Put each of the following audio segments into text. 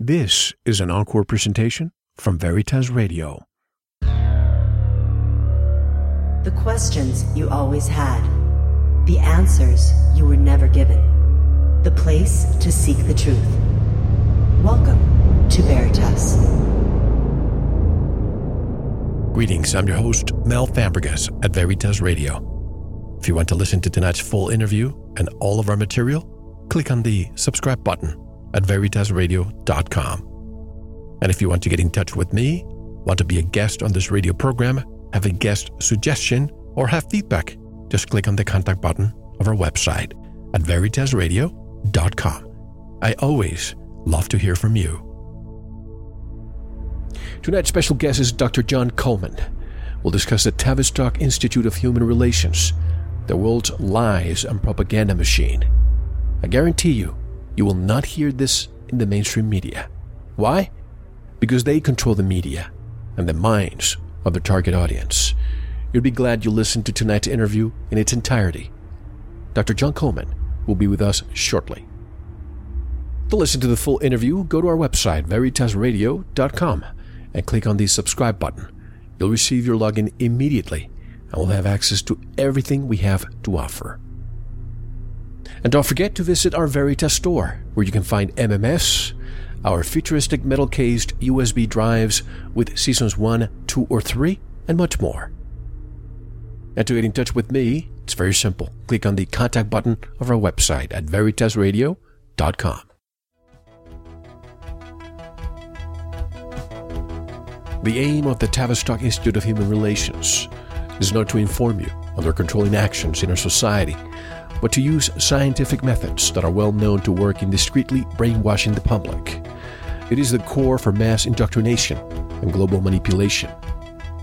This is an encore presentation from Veritas Radio. The questions you always had, the answers you were never given, the place to seek the truth. Welcome to Veritas. Greetings, I'm your host, Mel Fabregas at Veritas Radio. If you want to listen to tonight's full interview and all of our material, click on the subscribe button at veritasradio.com. And if you want to get in touch with me, want to be a guest on this radio program, have a guest suggestion, or have feedback, just click on the contact button of our website at veritasradio.com. I always love to hear from you. Tonight's special guest is Dr. John Coleman. We'll discuss the Tavistock Institute of Human Relations, the world's lies and propaganda machine. I guarantee you, you will not hear this in the mainstream media. Why? Because they control the media and the minds of their target audience. You'll be glad you listened to tonight's interview in its entirety. Dr. John Coleman will be with us shortly. To listen to the full interview, go to our website, veritasradio.com, and click on the subscribe button. You'll receive your login immediately and will have access to everything we have to offer. And don't forget to visit our Veritas store, where you can find MMS, our futuristic metal cased USB drives with seasons 1, 2, or 3, and much more. And to get in touch with me, it's very simple. Click on the contact button of our website at veritasradio.com. The aim of the Tavistock Institute of Human Relations is not to inform you of their controlling actions in our society but to use scientific methods that are well known to work in discreetly brainwashing the public. It is the core for mass indoctrination and global manipulation.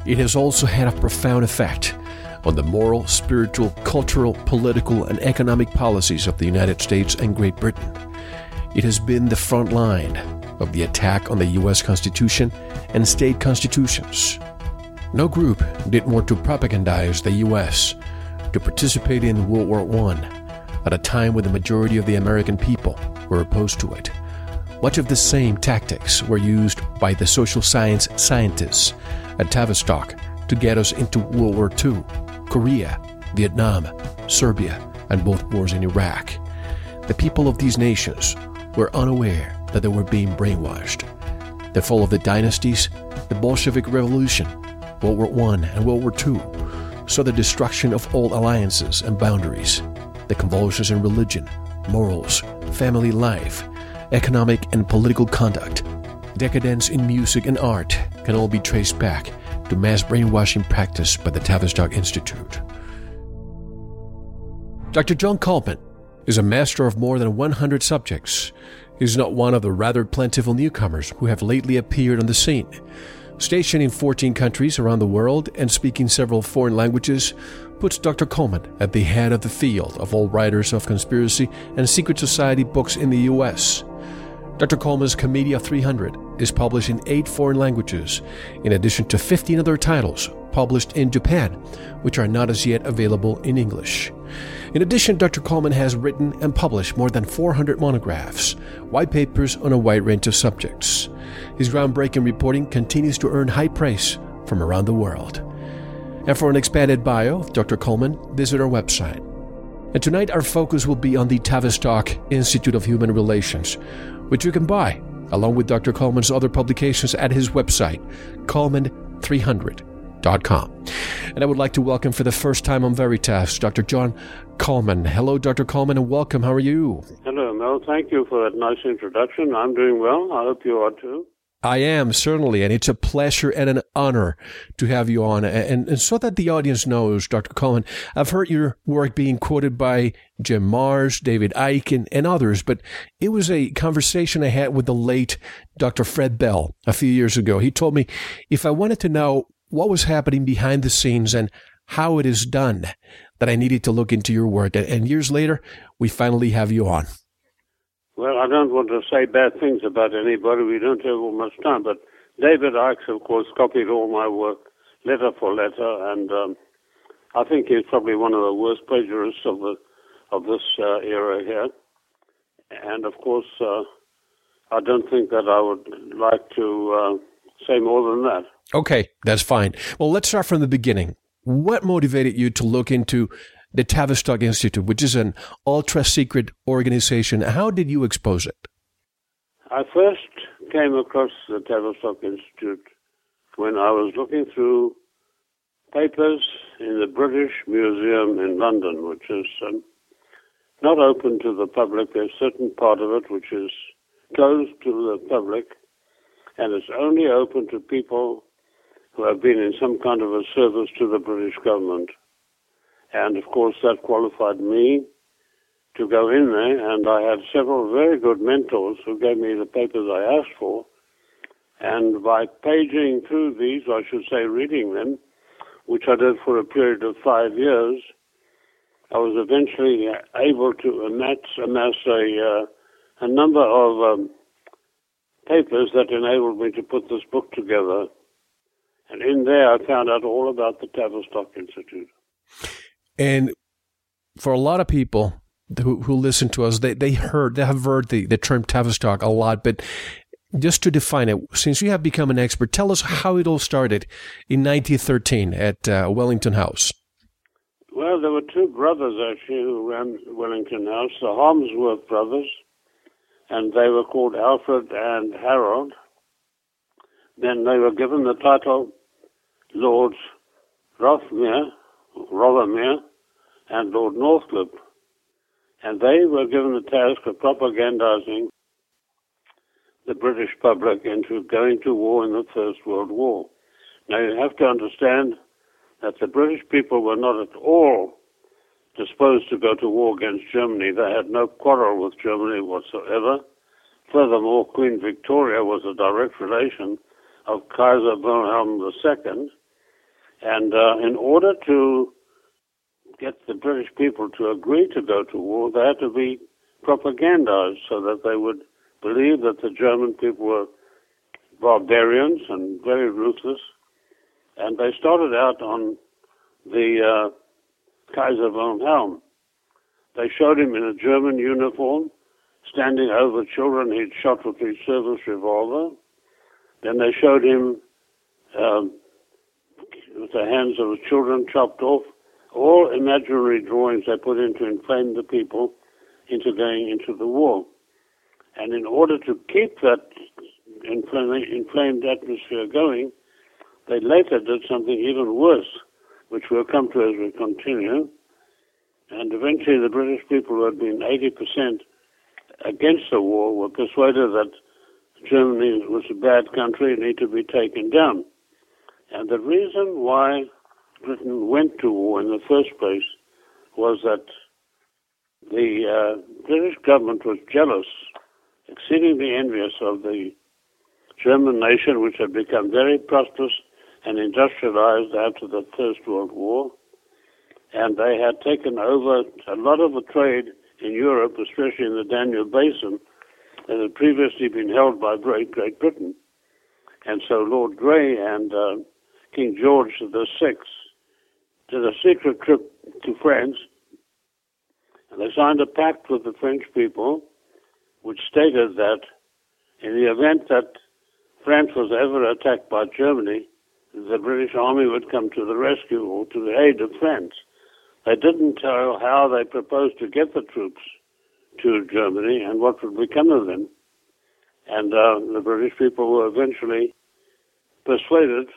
It has also had a profound effect on the moral, spiritual, cultural, political, and economic policies of the United States and Great Britain. It has been the front line of the attack on the U.S. Constitution and state constitutions. No group did more to propagandize the U.S to participate in World War I at a time when the majority of the American people were opposed to it. Much of the same tactics were used by the social science scientists at Tavistock to get us into World War II, Korea, Vietnam, Serbia, and both wars in Iraq. The people of these nations were unaware that they were being brainwashed. The fall of the dynasties, the Bolshevik Revolution, World War I and World War II saw the destruction of all alliances and boundaries, the convulsions in religion, morals, family life, economic and political conduct, decadence in music and art can all be traced back to mass brainwashing practiced by the Tavistock Institute. Dr. John Coleman is a master of more than 100 subjects. He is not one of the rather plentiful newcomers who have lately appeared on the scene. Stationed in 14 countries around the world and speaking several foreign languages puts Dr. Coleman at the head of the field of all writers of conspiracy and secret society books in the US. Dr. Coleman's Committee of 300 is published in eight foreign languages, in addition to 15 other titles published in Japan, which are not as yet available in English. In addition, Dr. Coleman has written and published more than 400 monographs, white papers on a wide range of subjects. His groundbreaking reporting continues to earn high praise from around the world. And for an expanded bio of Dr. Coleman, visit our website. And tonight our focus will be on the Tavistock Institute of Human Relations, which you can buy along with Dr. Coleman's other publications at his website, Coleman300.com. And I would like to welcome for the first time on Veritas Dr. John Coleman. Hello, Dr. Coleman, and welcome. How are you? Hello, Mel. Thank you for that nice introduction. I'm doing well. I hope you are too. I am, certainly. And it's a pleasure and an honor to have you on. And, and so that the audience knows, Dr. Coleman, I've heard your work being quoted by Jim Marrs, David Icke, and, and others, but it was a conversation I had with the late Dr. Fred Bell a few years ago. He told me if I wanted to know what was happening behind the scenes and how it is done, that I needed to look into your work. And years later, we finally have you on. Well, I don't want to say bad things about anybody. We don't have much time. But David Icke, of course, copied all my work letter for letter, and um, I think he's probably one of the worst plagiarists of the of this uh, era here. And of course, uh, I don't think that I would like to uh, say more than that. Okay, that's fine. Well, let's start from the beginning. What motivated you to look into the Tavistock Institute, which is an ultra secret organization? How did you expose it? I first came across the Tavistock Institute when I was looking through papers in the British Museum in London, which is um, not open to the public. There's a certain part of it which is closed to the public, and it's only open to people who have been in some kind of a service to the British government. And of course, that qualified me to go in there, and I had several very good mentors who gave me the papers I asked for. And by paging through these, I should say reading them, which I did for a period of five years, I was eventually able to amass, amass a, uh, a number of um, papers that enabled me to put this book together. And in there, I found out all about the Tavistock Institute. And for a lot of people who, who listen to us, they, they heard, they have heard the, the term Tavistock a lot, but just to define it, since you have become an expert, tell us how it all started in 1913 at uh, Wellington House. Well, there were two brothers actually who ran Wellington House, the Harmsworth brothers, and they were called Alfred and Harold. Then they were given the title Lords Rothermere, Rothermere and Lord Northcliffe. And they were given the task of propagandizing the British public into going to war in the First World War. Now you have to understand that the British people were not at all disposed to go to war against Germany. They had no quarrel with Germany whatsoever. Furthermore, Queen Victoria was a direct relation of Kaiser Wilhelm II. And uh, in order to get the British people to agree to go to war, they had to be propagandized so that they would believe that the German people were barbarians and very ruthless. And they started out on the uh, Kaiser Wilhelm. They showed him in a German uniform, standing over children he'd shot with his service revolver. Then they showed him um, with the hands of the children chopped off. All imaginary drawings they put in to inflame the people into going into the war. And in order to keep that inflamed atmosphere going, they later did something even worse, which we'll come to as we continue. And eventually the British people who had been 80% against the war were persuaded that Germany was a bad country and needed to be taken down. And the reason why Britain went to war in the first place was that the uh, British government was jealous exceedingly envious of the German nation, which had become very prosperous and industrialized after the First World War. And they had taken over a lot of the trade in Europe, especially in the Danube Basin, that had previously been held by Great, Great Britain. And so Lord Grey and uh, King George VI did a secret trip to France, and they signed a pact with the French people which stated that in the event that France was ever attacked by Germany, the British Army would come to the rescue or to the aid of France. They didn't tell how they proposed to get the troops to Germany and what would become of them. And uh, the British people were eventually persuaded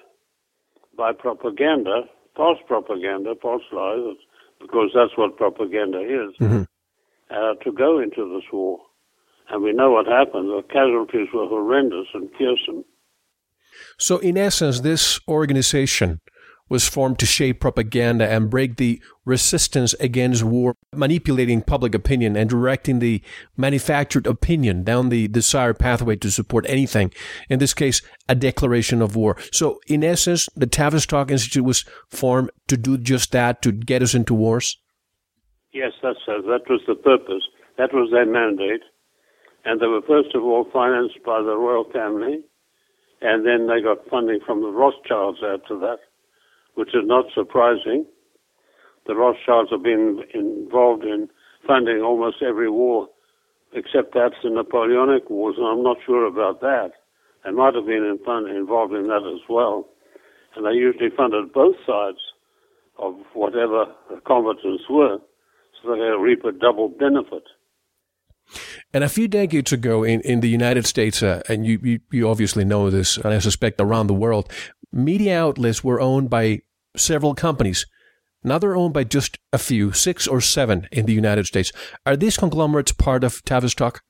by propaganda, false propaganda, false lies, because that's what propaganda is, mm-hmm. uh, to go into this war. And we know what happened. The casualties were horrendous and fearsome. So, in essence, this organization was formed to shape propaganda and break the resistance against war, manipulating public opinion and directing the manufactured opinion down the desired pathway to support anything, in this case, a declaration of war. So, in essence, the Tavistock Institute was formed to do just that, to get us into wars? Yes, that's, uh, that was the purpose. That was their mandate. And they were first of all financed by the royal family, and then they got funding from the Rothschilds after that, which is not surprising. The Rothschilds have been involved in funding almost every war except perhaps the Napoleonic Wars, and I'm not sure about that. They might have been in fun, involved in that as well. And they usually funded both sides of whatever the combatants were, so they reap a double benefit. And a few decades ago in, in the United States, uh, and you, you, you obviously know this, and I suspect around the world, media outlets were owned by several companies. Now they're owned by just a few, six or seven in the United States. Are these conglomerates part of Tavistock?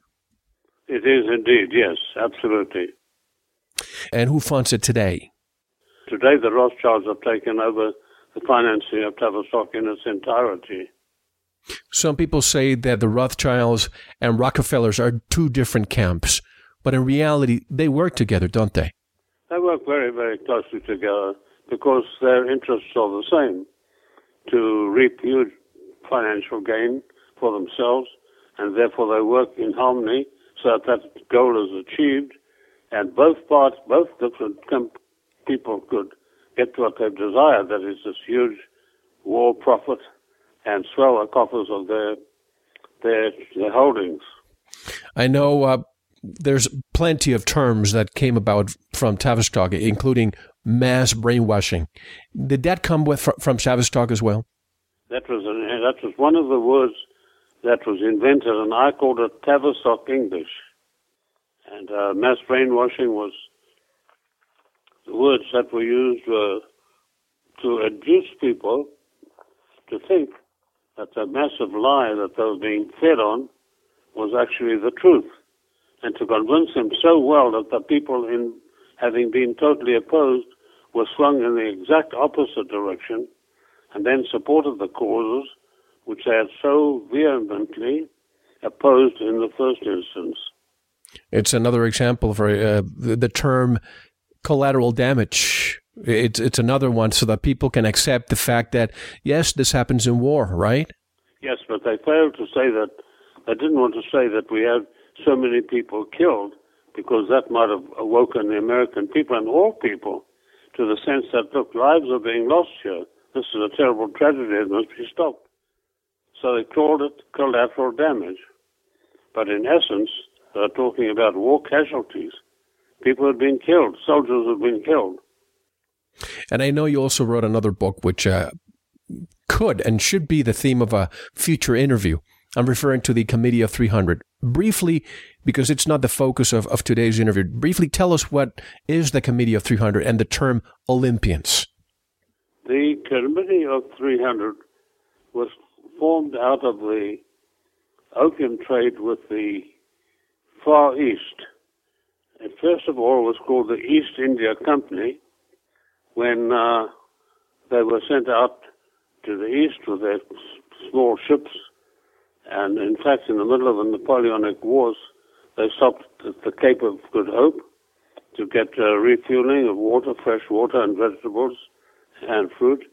It is indeed, yes, absolutely. And who funds it today? Today, the Rothschilds have taken over the financing of Tavistock in its entirety. Some people say that the Rothschilds and Rockefellers are two different camps, but in reality, they work together, don't they? Work very, very closely together because their interests are the same to reap huge financial gain for themselves, and therefore they work in harmony so that that goal is achieved, and both parts, both different people could get what they desire, that is this huge war profit and swell the coffers of their, their, their holdings. I know uh, there's plenty of terms that came about from Tavistock, including mass brainwashing. Did that come with, from Tavistock as well? That was a, that was one of the words that was invented, and I called it Tavistock English. And uh, mass brainwashing was the words that were used were to induce people to think that the massive lie that they were being fed on was actually the truth, and to convince them so well that the people, in having been totally opposed, were swung in the exact opposite direction, and then supported the causes which they had so vehemently opposed in the first instance. It's another example for uh, the, the term collateral damage it's it's another one so that people can accept the fact that yes, this happens in war, right? Yes, but they failed to say that. They didn't want to say that we have so many people killed because that might have awoken the American people and all people to the sense that look, lives are being lost here. This is a terrible tragedy. It must be stopped. So they called it collateral damage. But in essence, they're talking about war casualties. People have been killed. Soldiers have been killed. And I know you also wrote another book which uh, could and should be the theme of a future interview. I'm referring to the Committee of 300. Briefly, because it's not the focus of, of today's interview, briefly tell us what is the Committee of 300 and the term Olympians. The Committee of 300 was formed out of the opium trade with the Far East. It first of all was called the East India Company, when uh, they were sent out to the east with their small ships. And in fact, in the middle of the Napoleonic Wars, they stopped at the Cape of Good Hope to get uh, refueling of water, fresh water, and vegetables and fruit.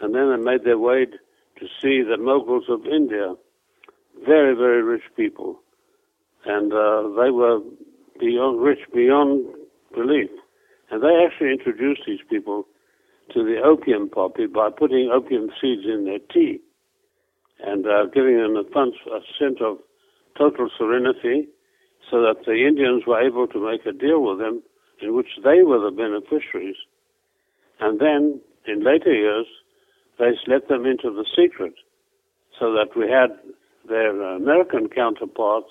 And then they made their way to see the Moguls of India, very, very rich people. And uh, they were beyond, rich beyond belief. And they actually introduced these people to the opium poppy by putting opium seeds in their tea and uh, giving them a, a sense of total serenity so that the Indians were able to make a deal with them in which they were the beneficiaries. And then, in later years, they let them into the secret so that we had their American counterparts,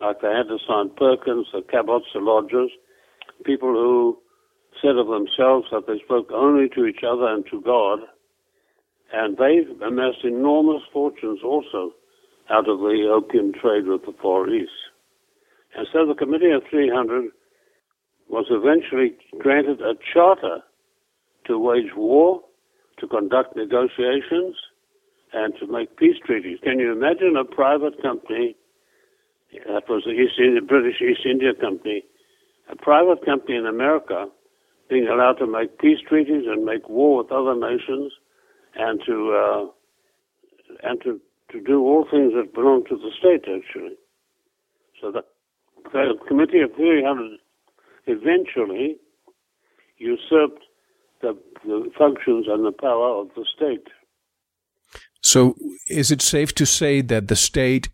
like they had to sign Perkins, the Cabots, the Lodges, people who said of themselves that they spoke only to each other and to God, and they amassed enormous fortunes also out of the opium trade with the Far East. And so the Committee of 300 was eventually granted a charter to wage war, to conduct negotiations, and to make peace treaties. Can you imagine a private company, that was the East India, British East India Company, a private company in America being allowed to make peace treaties and make war with other nations and to uh, and to, to do all things that belong to the state actually. So the, the Committee of 300 eventually usurped the, the functions and the power of the state. So, is it safe to say that the state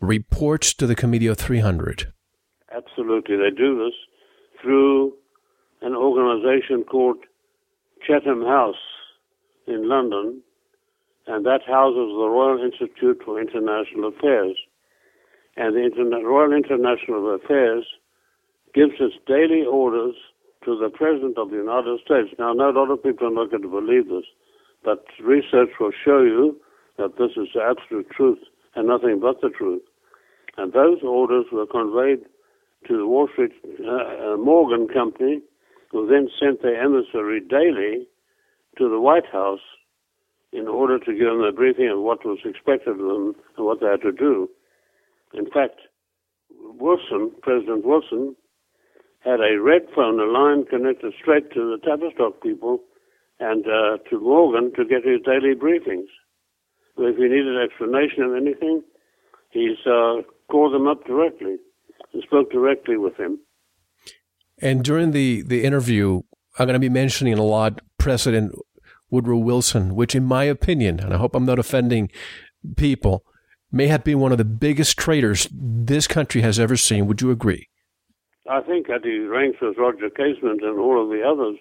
reports to the Committee of 300. Absolutely. They do this through an organization called Chatham House in London, and that houses the Royal Institute for International Affairs. And the Royal International Affairs gives its daily orders to the President of the United States. Now, I know a lot of people are not going to believe this, but research will show you that this is the absolute truth and nothing but the truth. And those orders were conveyed to the Wall Street uh, uh, Morgan Company, who then sent their emissary daily to the White House in order to give them a briefing of what was expected of them and what they had to do. In fact, Wilson, President Wilson, had a red phone, a line connected straight to the Tavistock people and uh, to Morgan to get his daily briefings. So if he needed explanation of anything, he uh, called them up directly and spoke directly with him. And during the, the interview, I'm going to be mentioning a lot President Woodrow Wilson, which, in my opinion, and I hope I'm not offending people, may have been one of the biggest traitors this country has ever seen. Would you agree? I think that he ranks with Roger Casement and all of the others,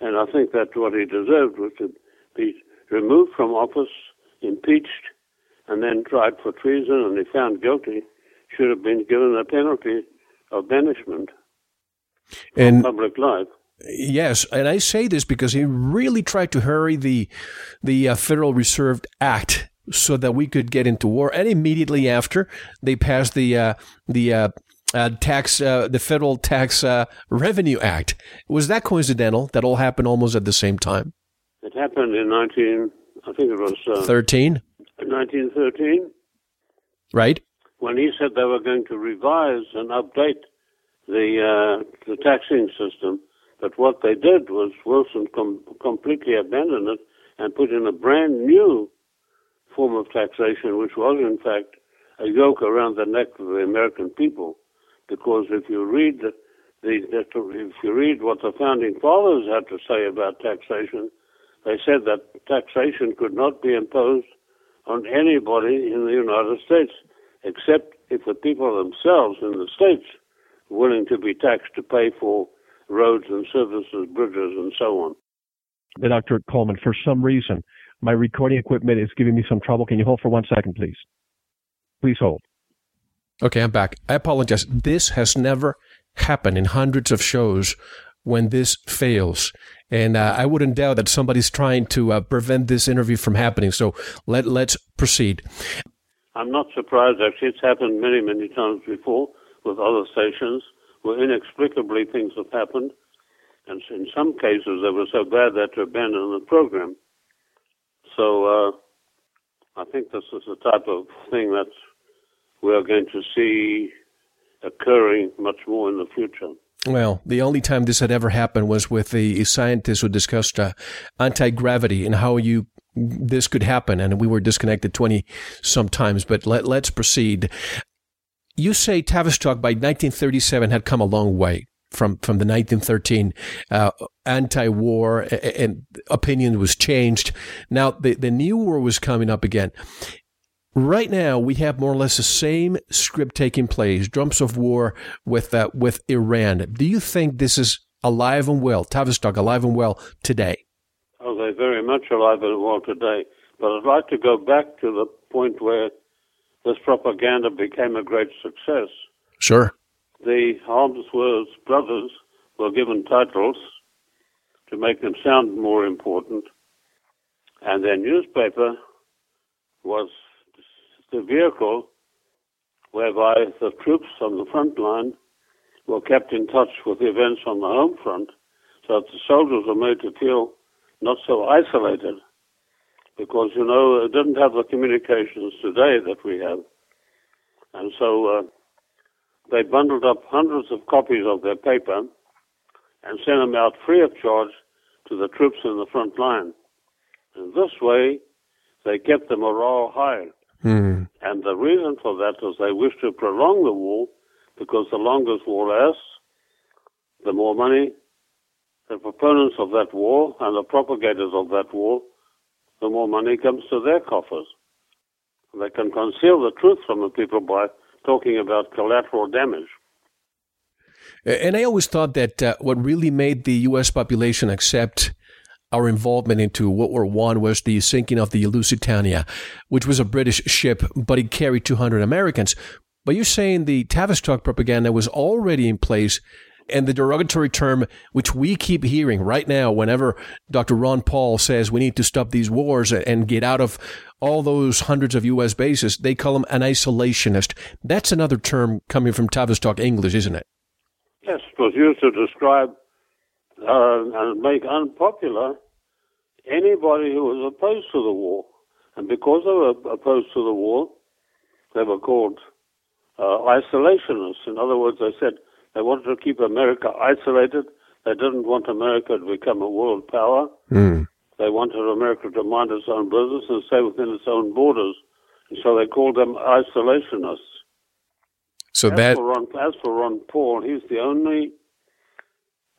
and I think that's what he deserved was to be removed from office, impeached, and then tried for treason, and he found guilty should have been given a penalty of banishment from public life. Yes, and I say this because he really tried to hurry the the uh, Federal Reserve Act so that we could get into war. And immediately after, they passed the uh, the uh, uh tax uh, the Federal Tax uh, Revenue Act. Was that coincidental? That all happened almost at the same time. It happened in nineteen. I think it was thirteen. Nineteen thirteen. Right when he said they were going to revise and update the uh, the taxing system. But what they did was Wilson com- completely abandoned it and put in a brand new form of taxation, which was in fact a yoke around the neck of the American people. Because if you read the, the, if you read what the founding fathers had to say about taxation, they said that taxation could not be imposed on anybody in the United States except if the people themselves in the states were willing to be taxed to pay for roads and services, bridges, and so on. Dr. Coleman, for some reason, my recording equipment is giving me some trouble. Can you hold for one second, please? Please hold. Okay, I'm back. I apologize. This has never happened in hundreds of shows when this fails. And uh, I wouldn't doubt that somebody's trying to uh, prevent this interview from happening. So let, let's proceed. I'm not surprised, actually. It's happened many, many times before with other stations where inexplicably things have happened. And in some cases, they were so bad that to abandon the program. So uh, I think this is the type of thing that we are going to see occurring much more in the future. Well, the only time this had ever happened was with the scientists who discussed uh, anti gravity and how you this could happen, and we were disconnected 20 sometimes, but let, let's proceed. You say Tavistock by 1937 had come a long way from, from the 1913 uh, anti-war and opinion was changed. Now the, the new war was coming up again. Right now, we have more or less the same script taking place, drums of war with uh, with Iran. Do you think this is alive and well, Tavistock alive and well today? Oh, they're very much alive and well today. But I'd like to go back to the point where this propaganda became a great success. Sure. The Harmsworth brothers were given titles to make them sound more important, and their newspaper was the vehicle whereby the troops on the front line were kept in touch with the events on the home front, so that the soldiers were made to feel not so isolated because, you know, it didn't have the communications today that we have. And so uh, they bundled up hundreds of copies of their paper and sent them out free of charge to the troops in the front line. In this way, they kept the morale high. Mm. And the reason for that is they wished to prolong the war because the longer the war lasts, the more money the proponents of that war and the propagators of that war, the more money comes to their coffers. they can conceal the truth from the people by talking about collateral damage. And I always thought that uh, what really made the U.S. population accept our involvement into World War One was the sinking of the Lusitania, which was a British ship, but it carried 200 Americans. But you're saying the Tavistock propaganda was already in place, and the derogatory term, which we keep hearing right now, whenever Dr. Ron Paul says we need to stop these wars and get out of all those hundreds of U.S. bases, they call him an isolationist. That's another term coming from Tavistock English, isn't it? Yes, it was used to describe uh, and make unpopular anybody who was opposed to the war. And because they were opposed to the war, they were called uh, isolationists. In other words, they said they wanted to keep America isolated. They didn't want America to become a world power. Mm. They wanted America to mind its own business and stay within its own borders. And so they called them isolationists. So as that for Ron, as for Ron Paul, he's the only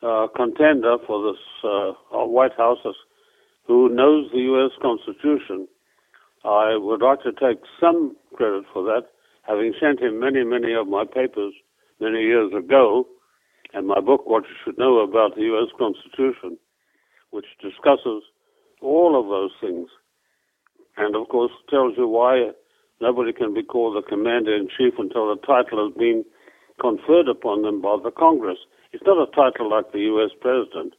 uh, contender for this uh, White House who knows the U.S. Constitution. I would like to take some credit for that, having sent him many, many of my papers many years ago, and my book, What You Should Know About the U.S. Constitution, which discusses all of those things, and of course tells you why nobody can be called the commander in chief until the title has been conferred upon them by the Congress. It's not a title like the U.S. president,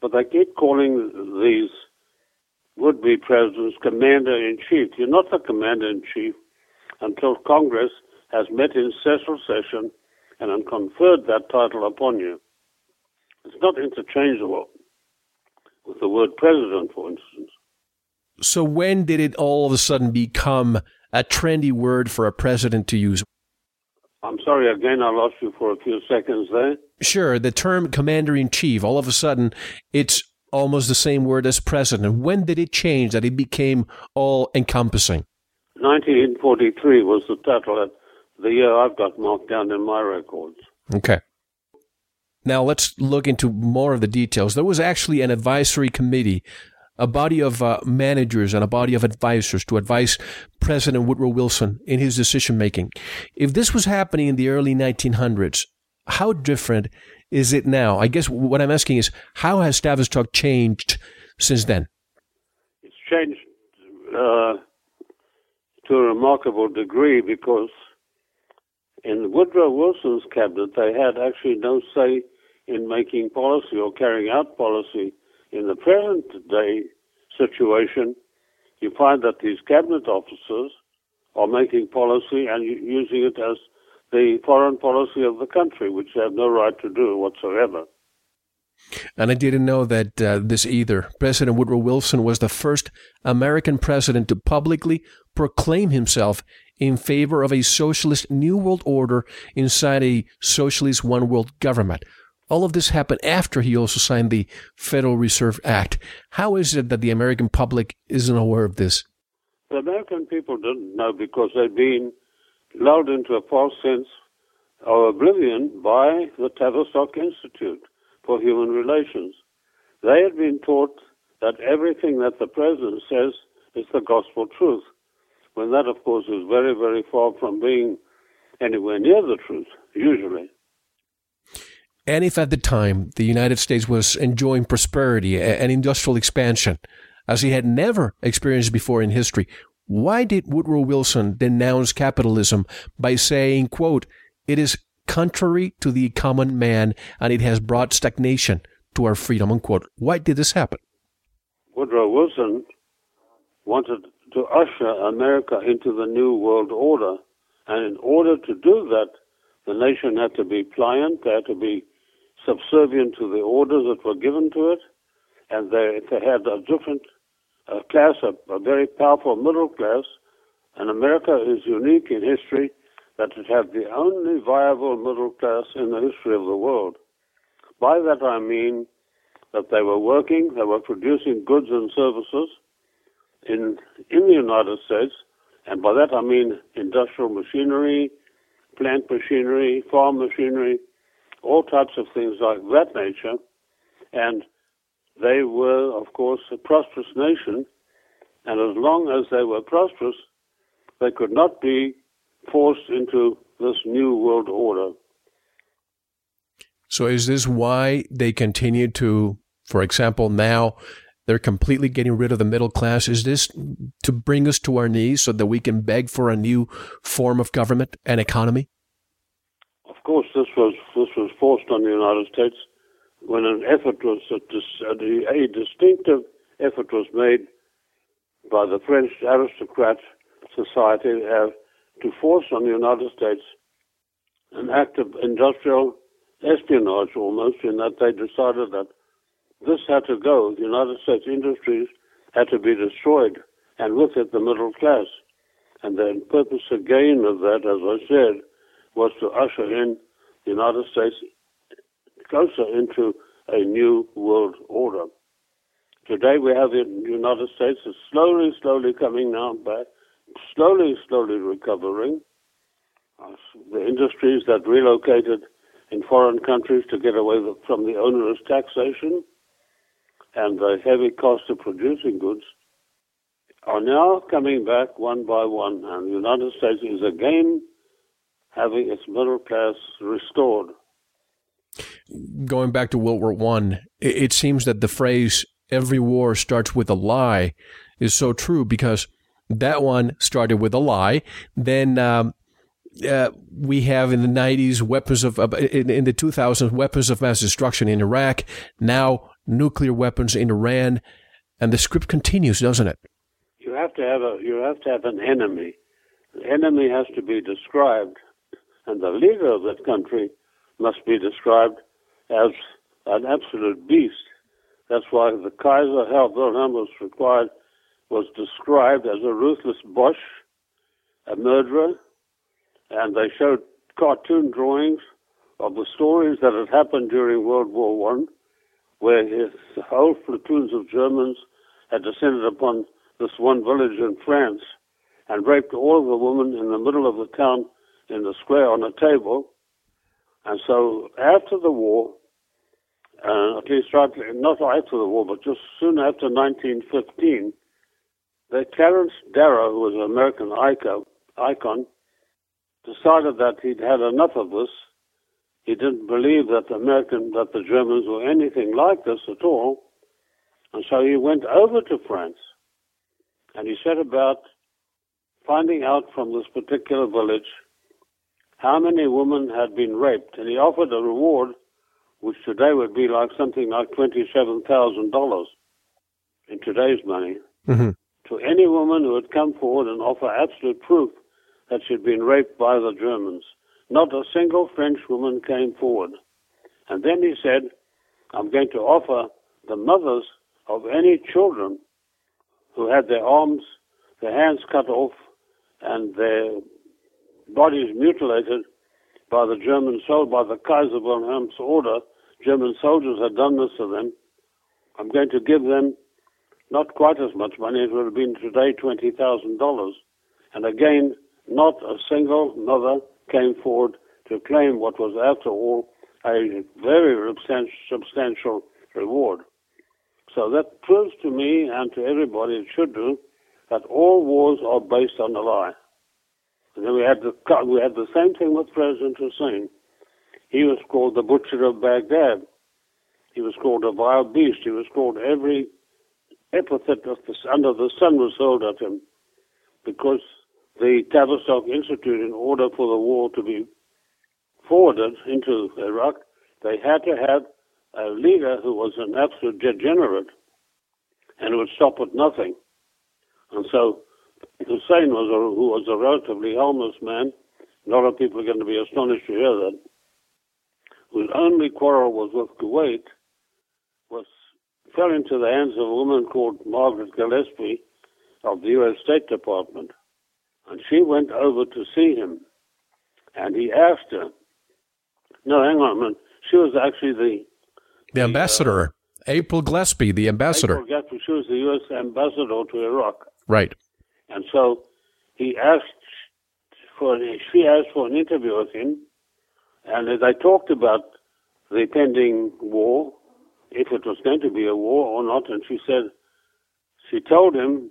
but they keep calling these would-be presidents commander in chief. You're not the commander in chief until Congress has met in special session and conferred that title upon you. It's not interchangeable with the word president, for instance. So when did it all of a sudden become a trendy word for a president to use? I'm sorry, again, I lost you for a few seconds there. Sure, the term commander in chief, all of a sudden, it's almost the same word as president. When did it change that it became all encompassing? 1943 was the title, the year I've got marked down in my records. Okay. Now let's look into more of the details. There was actually an advisory committee a body of uh, managers and a body of advisors to advise President Woodrow Wilson in his decision making. If this was happening in the early 1900s, how different is it now? I guess what I'm asking is how has Tavistock changed since then? It's changed uh, to a remarkable degree because in Woodrow Wilson's cabinet, they had actually no say in making policy or carrying out policy in the present day situation, you find that these cabinet officers are making policy and using it as the foreign policy of the country, which they have no right to do whatsoever. And I didn't know that uh, this either. President Woodrow Wilson was the first American president to publicly proclaim himself in favor of a socialist New World Order inside a socialist one world government. All of this happened after he also signed the Federal Reserve Act. How is it that the American public isn't aware of this? The American people didn't know because they'd been lulled into a false sense of oblivion by the Tavistock Institute for Human Relations. They had been taught that everything that the president says is the gospel truth, when that, of course, is very, very far from being anywhere near the truth, usually. And if at the time the United States was enjoying prosperity and industrial expansion, as he had never experienced before in history, why did Woodrow Wilson denounce capitalism by saying, quote, it is contrary to the common man and it has brought stagnation to our freedom, unquote. Why did this happen? Woodrow Wilson wanted to usher America into the New World Order. And in order to do that, the nation had to be pliant, had to be subservient to the orders that were given to it, and they, they had a different uh, class, a, a very powerful middle class, and America is unique in history that it had the only viable middle class in the history of the world. By that I mean that they were working, they were producing goods and services in, in the United States, and by that I mean industrial machinery, plant machinery, farm machinery, all types of things like that nature. And they were, of course, a prosperous nation. And as long as they were prosperous, they could not be forced into this new world order. So, is this why they continue to, for example, now they're completely getting rid of the middle class? Is this to bring us to our knees so that we can beg for a new form of government and economy? Of course, this was this was forced on the United States when an effort was a, a distinctive effort was made by the French aristocrat society uh, to force on the United States an act of industrial espionage almost in that they decided that this had to go. The United States industries had to be destroyed, and with it the middle class. And the purpose again of that, as I said, was to usher in the United States closer into a new world order. Today we have the United States is slowly, slowly coming now back, slowly, slowly recovering. The industries that relocated in foreign countries to get away from the onerous taxation and the heavy cost of producing goods are now coming back one by one, and the United States is again having its middle class restored. Going back to World War One, it seems that the phrase "every war starts with a lie" is so true because that one started with a lie. Then um, uh, we have in the 90s weapons of, uh, in, in, the 2000s, weapons of mass destruction in Iraq, now nuclear weapons in Iran, and the script continues, doesn't it? You have to have a, you have to have an enemy. The enemy has to be described, and the leader of that country must be described as an absolute beast. That's why the Kaiser Wilhelm was required, was described as a ruthless Boche, a murderer, and they showed cartoon drawings of the stories that had happened during World War One, where his whole platoons of Germans had descended upon this one village in France and raped all of the women in the middle of the town in the square on a table. And so after the war, uh, at least right, not after the war, but just soon after 1915, that Clarence Darrow, who was an American icon, decided that he'd had enough of this. He didn't believe that the American, that the Germans were anything like this at all. And so he went over to France and he set about finding out from this particular village how many women had been raped. And he offered a reward which today would be like something like $27,000 in today's money, mm-hmm. To any woman who would come forward and offer absolute proof that she'd been raped by the Germans. Not a single French woman came forward. And then he said, I'm going to offer the mothers of any children who had their arms, their hands cut off, and their bodies mutilated by the German soldiers, by the Kaiser Wilhelm's order. German soldiers had done this to them. I'm going to give them not quite as much money, it would have been today $20,000. And again, not a single mother came forward to claim what was, after all, a very substantial reward. So that proves to me and to everybody it should do that all wars are based on a lie. And then we had the we had the same thing with President Hussein. He was called the butcher of Baghdad. He was called a vile beast. He was called every epithet of the, under the sun was hurled at him because the Tavistock Institute, in order for the war to be forwarded into Iraq, they had to have a leader who was an absolute degenerate and would stop at nothing. And so Hussein was a, who was a relatively harmless man. A lot of people are going to be astonished to hear that. Whose only quarrel was with Kuwait, was fell into the hands of a woman called Margaret Gillespie of the U.S. State Department. And she went over to see him. And he asked her, no, hang on a minute. She was actually the... The, the ambassador. Uh, April Gillespie, the ambassador. April Gillespie, she was the U.S. ambassador to Iraq. Right. And so he asked for, she asked for an interview with him. And as I talked about the pending war, if it was going to be a war or not, and she said, she told him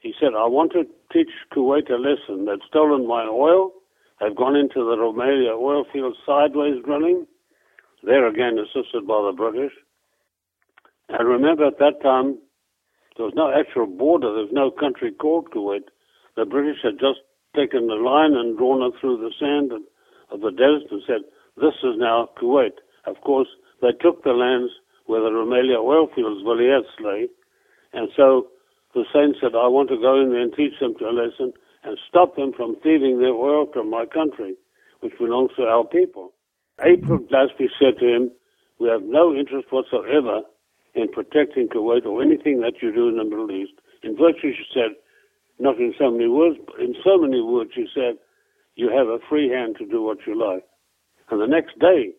He said, I want to teach Kuwait a lesson. They've stolen my oil. They've gone into the Rumaila oil field sideways drilling. There again assisted by the British. And remember at that time, there was no actual border. There was no country called Kuwait. The British had just taken the line and drawn it through the sand of the desert and said, this is now Kuwait. Of course, they took the lands where the Rumaila oil fields, Valiats lay. And so Hussein said, I want to go in there and teach them a lesson and stop them from thieving their oil from my country, which belongs to our people. April Glaspie said to him, we have no interest whatsoever in protecting Kuwait or anything that you do in the Middle East. In virtue, she said, not in so many words, but in so many words, she said, you have a free hand to do what you like. And the next day,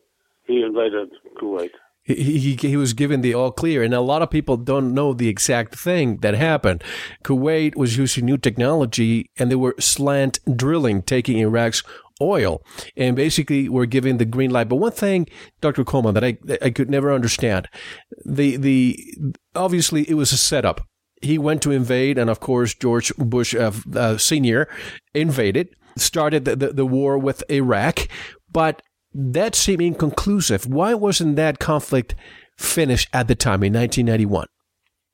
he invaded Kuwait. He, he, he, was given the all clear, and a lot of people don't know the exact thing that happened. Kuwait was using new technology, and they were slant drilling, taking Iraq's oil, and basically were given the green light. But one thing, Dr. Coleman, that I I could never understand, the the obviously it was a setup. He went to invade, and of course George Bush uh, uh, Senior invaded, started the, the, the war with Iraq, but that seemed inconclusive. Why wasn't that conflict finished at the time in 1991?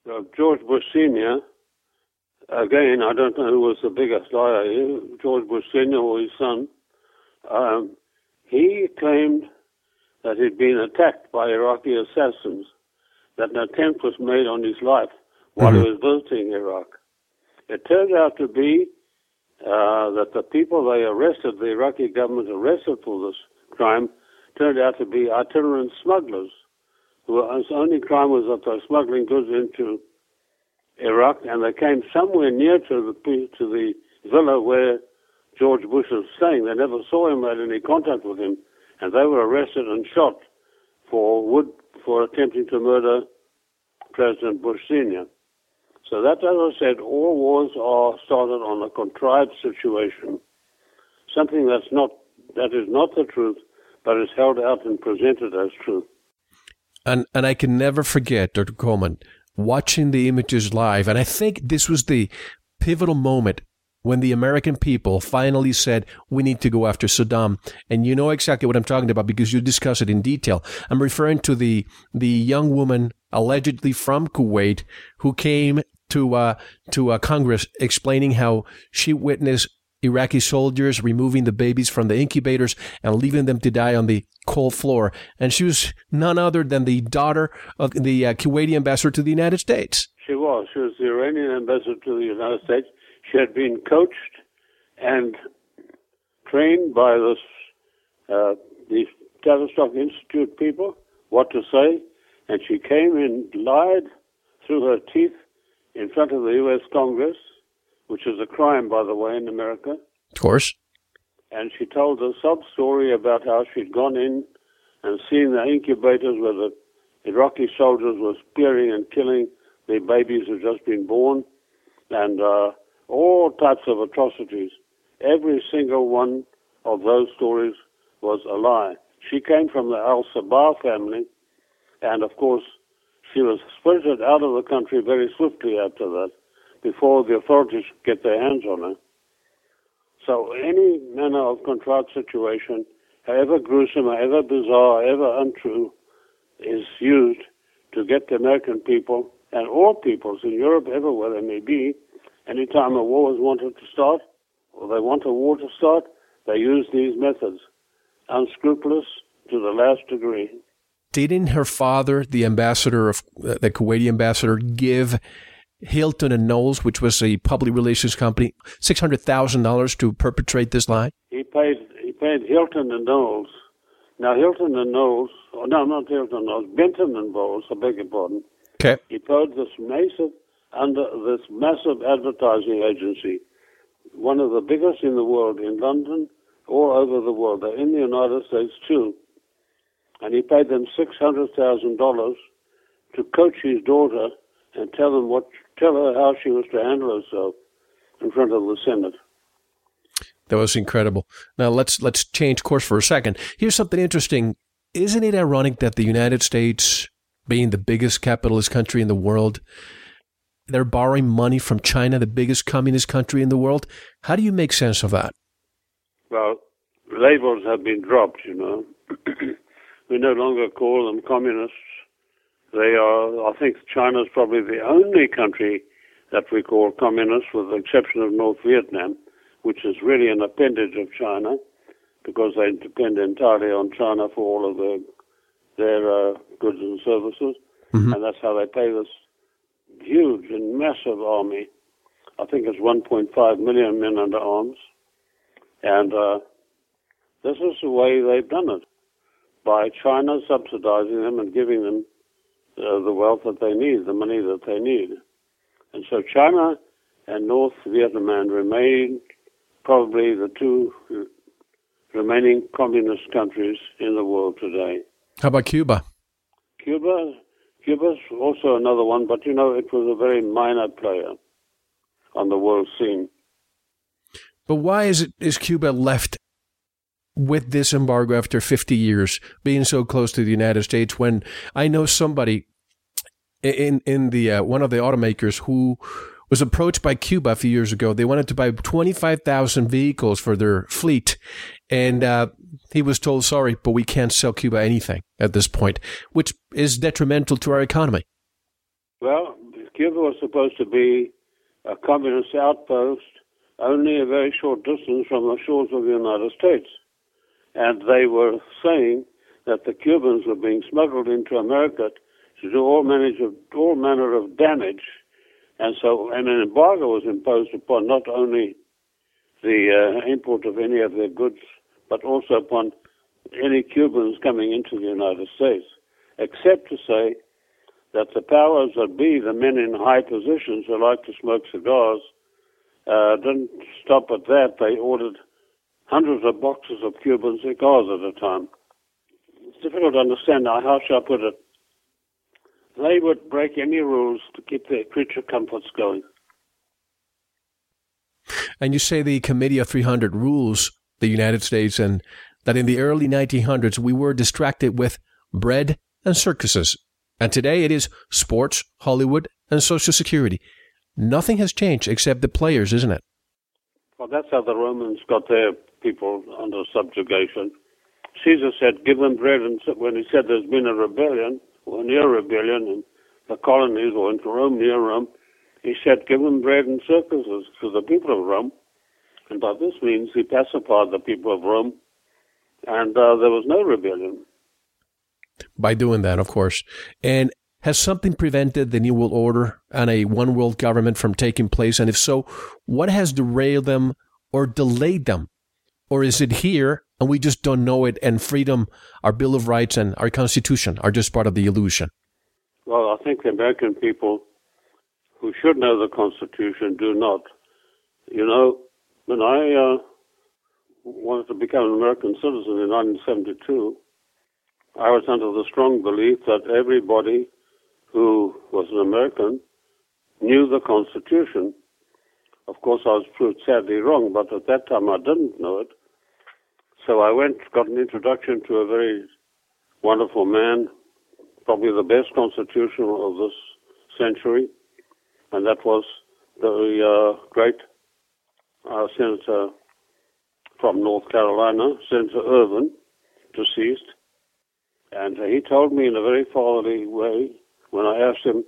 Well, George Bush Senior. Again, I don't know who was the biggest liar here, George Bush Senior or his son um, he claimed that he'd been attacked by Iraqi assassins, that an attempt was made on his life while mm-hmm. he was visiting Iraq. It turned out to be uh, that the people they arrested, the Iraqi government arrested for this crime, turned out to be itinerant smugglers. Whose only crime was that they were smuggling goods into Iraq, and they came somewhere near to the to the villa where George Bush was staying. They never saw him, had any contact with him, and they were arrested and shot for for attempting to murder President Bush Senior. So that, as I said, all wars are started on a contrived situation, something that's not that is not the truth, but is held out and presented as truth. And and I can never forget, Dr. Coleman, watching the images live, and I think this was the pivotal moment when the American people finally said, we need to go after Saddam. And you know exactly what I'm talking about because you discuss it in detail. I'm referring to the, the young woman allegedly from Kuwait who came to, uh, to uh, Congress explaining how she witnessed Iraqi soldiers removing the babies from the incubators and leaving them to die on the cold floor. And she was none other than the daughter of the uh, Kuwaiti ambassador to the United States. She was. She was the Iranian ambassador to the United States. She had been coached and trained by this, uh, these Tavistock Institute people what to say, and she came and lied through her teeth in front of the U.S. Congress, which is a crime, by the way, in America. Of course. And she told a sub story about how she'd gone in and seen the incubators where the Iraqi soldiers were spearing and killing the babies who'd just been born, and uh, all types of atrocities. Every single one of those stories was a lie. She came from the Al Sabah family, and of course, she was spirited out of the country very swiftly after that, before the authorities get their hands on her. So any manner of contrived situation, however gruesome, however bizarre, however untrue, is used to get the American people and all peoples in Europe, everywhere they may be, Anytime a war is wanted to start, or they want a war to start, they use these methods. Unscrupulous to the last degree. Didn't her father, the ambassador of uh, the Kuwaiti ambassador, give Hilton and Knowles, which was a public relations company, six hundred thousand dollars to perpetrate this lie? He paid. He paid Hilton and Knowles. Now Hilton and Knowles. Oh, no, not Hilton and Knowles. Benton and Bowles. I beg your pardon. Okay. He paid this massive under this massive advertising agency, one of the biggest in the world, in London, all over the world. They're in the United States too. And he paid them $600,000 to coach his daughter and tell them what, tell her how she was to handle herself in front of the Senate. That was incredible. Now let's let's change course for a second. Here's something interesting. Isn't it ironic that the United States, being the biggest capitalist country in the world, they're borrowing money from China, the biggest communist country in the world. How do you make sense of that? Well, labels have been dropped, you know. we no longer call them communists. They are, I think China is probably the only country that we call communist, with the exception of North Vietnam, which is really an appendage of China because they depend entirely on China for all of their, their uh, goods and services. Mm-hmm. And that's how they pay this huge and massive army. I think it's 1.5 million men under arms. And uh, this is the way they've done it by China subsidizing them and giving them uh, the wealth that they need, the money that they need. And so China and North Vietnam remain probably the two remaining communist countries in the world today. How about Cuba? Cuba, Cuba's also another one, but you know, it was a very minor player on the world scene. But why is it is Cuba left with this embargo after 50 years, being so close to the United States? When I know somebody in in the uh, one of the automakers who was approached by Cuba a few years ago. They wanted to buy 25,000 vehicles for their fleet. And uh, he was told, sorry, but we can't sell Cuba anything at this point, which is detrimental to our economy. Well, Cuba was supposed to be a communist outpost only a very short distance from the shores of the United States. And they were saying that the Cubans were being smuggled into America to do all, of, all manner of damage and so, and an embargo was imposed upon not only the uh, import of any of their goods, but also upon any Cubans coming into the United States, except to say that the powers that be, the men in high positions who like to smoke cigars, uh, didn't stop at that. They ordered hundreds of boxes of Cuban cigars at a time. It's difficult to understand now. How shall I put it? they would break any rules to keep their creature comforts going. And you say the Committee of 300 rules the United States, and that in the early 1900s we were distracted with bread and circuses. And today it is sports, Hollywood, and Social Security. Nothing has changed except the players, isn't it? Well, that's how the Romans got their people under subjugation. Caesar said, give them bread, and when he said there's been a rebellion, or near rebellion in the colonies or into Rome, near Rome, he said, give them bread and circuses to the people of Rome. And by this means, he pacified the people of Rome, and uh, there was no rebellion. By doing that, of course. And has something prevented the New World Order and a one world government from taking place? And if so, what has derailed them or delayed them? Or is it here and we just don't know it, and freedom, our Bill of Rights, and our Constitution are just part of the illusion? Well, I think the American people who should know the Constitution do not. You know, when I uh, wanted to become an American citizen in 1972, I was under the strong belief that everybody who was an American knew the Constitution. Of course, I was proved sadly wrong, but at that time I didn't know it. So I went, got an introduction to a very wonderful man, probably the best constitutional of this century, and that was the uh, great uh, Senator from North Carolina, Senator Ervin, deceased. And he told me in a very fatherly way, when I asked him,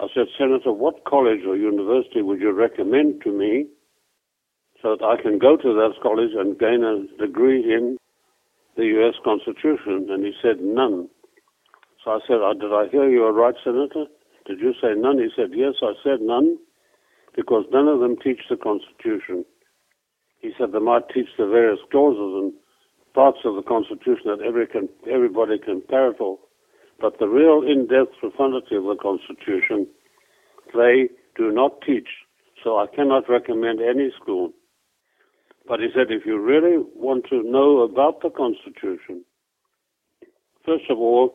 I said, Senator, what college or university would you recommend to me so that I can go to that college and gain a degree in the U.S. Constitution. And he said, none. So I said, oh, did I hear you right, Senator? Did you say none? He said, yes, I said none, because none of them teach the Constitution. He said they might teach the various clauses and parts of the Constitution that every can, everybody can parrot but the real in-depth profundity of the Constitution, they do not teach. So I cannot recommend any school but he said, if you really want to know about the Constitution, first of all,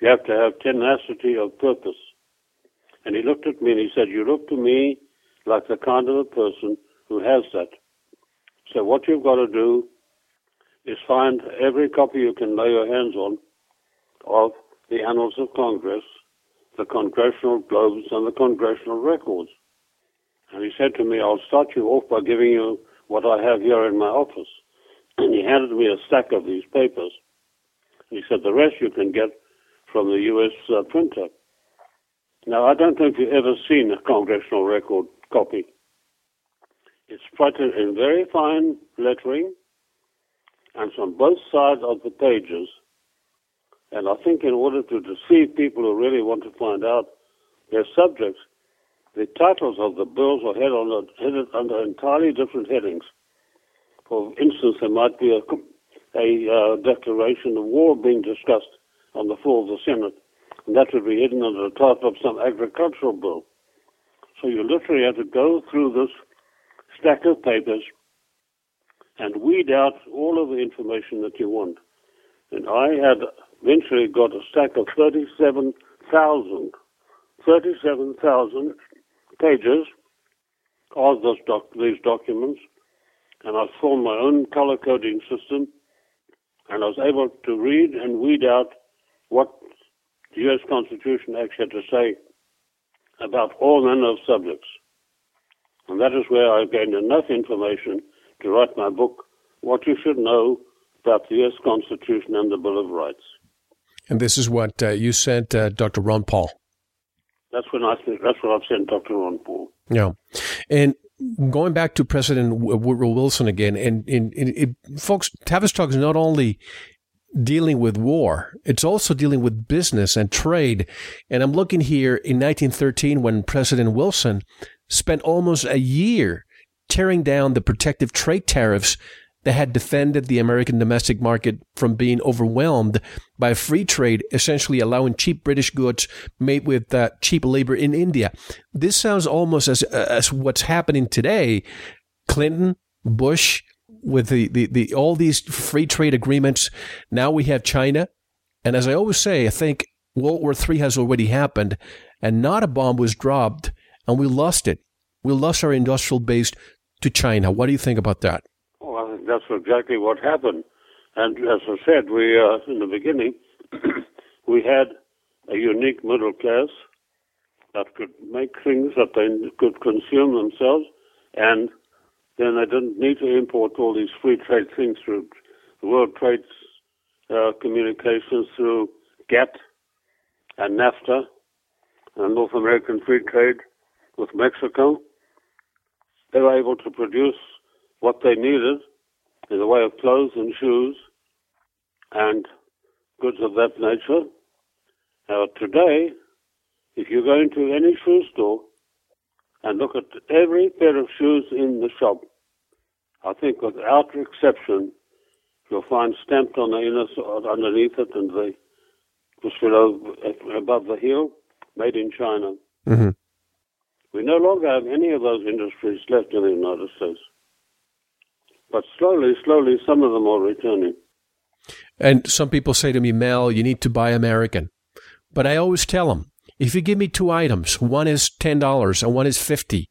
you have to have tenacity of purpose. And he looked at me and he said, you look to me like the kind of a person who has that. So what you've got to do is find every copy you can lay your hands on of the Annals of Congress, the congressional globes and the congressional records. And he said to me, I'll start you off by giving you what I have here in my office. And he handed me a stack of these papers. He said, the rest you can get from the U.S. Uh, printer. Now, I don't think you've ever seen a congressional record copy. It's printed in very fine lettering, and on both sides of the pages. And I think in order to deceive people who really want to find out their subjects, the titles of the bills are headed under, headed under entirely different headings. For instance, there might be a, a uh, declaration of war being discussed on the floor of the Senate, and that would be hidden under the title of some agricultural bill. So you literally have to go through this stack of papers and weed out all of the information that you want. And I had eventually got a stack of 37,000, 37,000 pages of those doc- these documents, and I formed my own color coding system, and I was able to read and weed out what the U.S. Constitution actually had to say about all manner of subjects. And that is where I gained enough information to write my book, What You Should Know About the U.S. Constitution and the Bill of Rights. And this is what uh, you sent uh, Dr. Ron Paul. That's when I that's what I've sent Dr. Ron Paul. Yeah, and going back to President Woodrow Wilson again, and, and, and it, folks, Tavistock is not only dealing with war. It's also dealing with business and trade. And I'm looking here in 1913 when President Wilson spent almost a year tearing down the protective trade tariffs that had defended the American domestic market from being overwhelmed by free trade, essentially allowing cheap British goods made with uh, cheap labor in India. This sounds almost as, as what's happening today. Clinton, Bush, with the, the, the all these free trade agreements. Now we have China. And as I always say, I think World War III has already happened and not a bomb was dropped and we lost it. We lost our industrial base to China. What do you think about that? That's exactly what happened. And as I said, we uh, in the beginning we had a unique middle class that could make things that they could consume themselves, and then they didn't need to import all these free trade things through the World Trade uh, Communications through GATT and NAFTA and North American Free Trade with Mexico. They were able to produce what they needed in the way of clothes and shoes and goods of that nature. Now, today, if you go into any shoe store and look at every pair of shoes in the shop, I think without exception, you'll find stamped on the inner underneath it and the just below above the heel, made in China. Mm-hmm. We no longer have any of those industries left in the United States. But slowly, slowly, some of them are returning. And some people say to me, Mel, you need to buy American. But I always tell them, if you give me two items, one is $10 and one is 50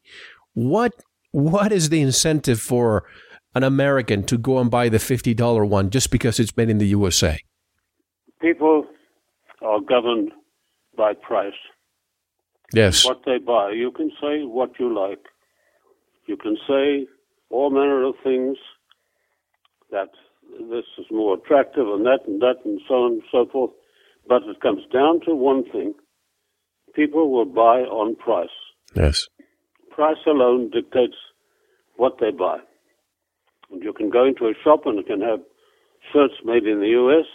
what what is the incentive for an American to go and buy the $50 one just because it's made in the USA? People are governed by price. Yes. What they buy. You can say what you like. You can say all manner of things that this is more attractive and that and that and so on and so forth. But it comes down to one thing. People will buy on price. Yes. Price alone dictates what they buy. And you can go into a shop and you can have shirts made in the US,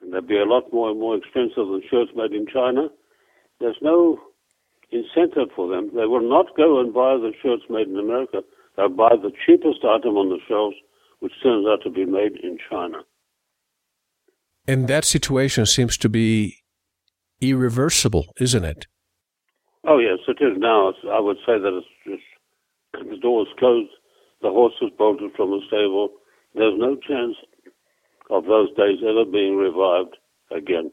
and they'll be a lot more and more expensive than shirts made in China. There's no incentive for them. They will not go and buy the shirts made in America. They'll buy the cheapest item on the shelves, which turns out to be made in China. And that situation seems to be irreversible, isn't it? Oh, yes, it is now. I would say that it's just the door is closed, the horse is bolted from the stable. There's no chance of those days ever being revived again.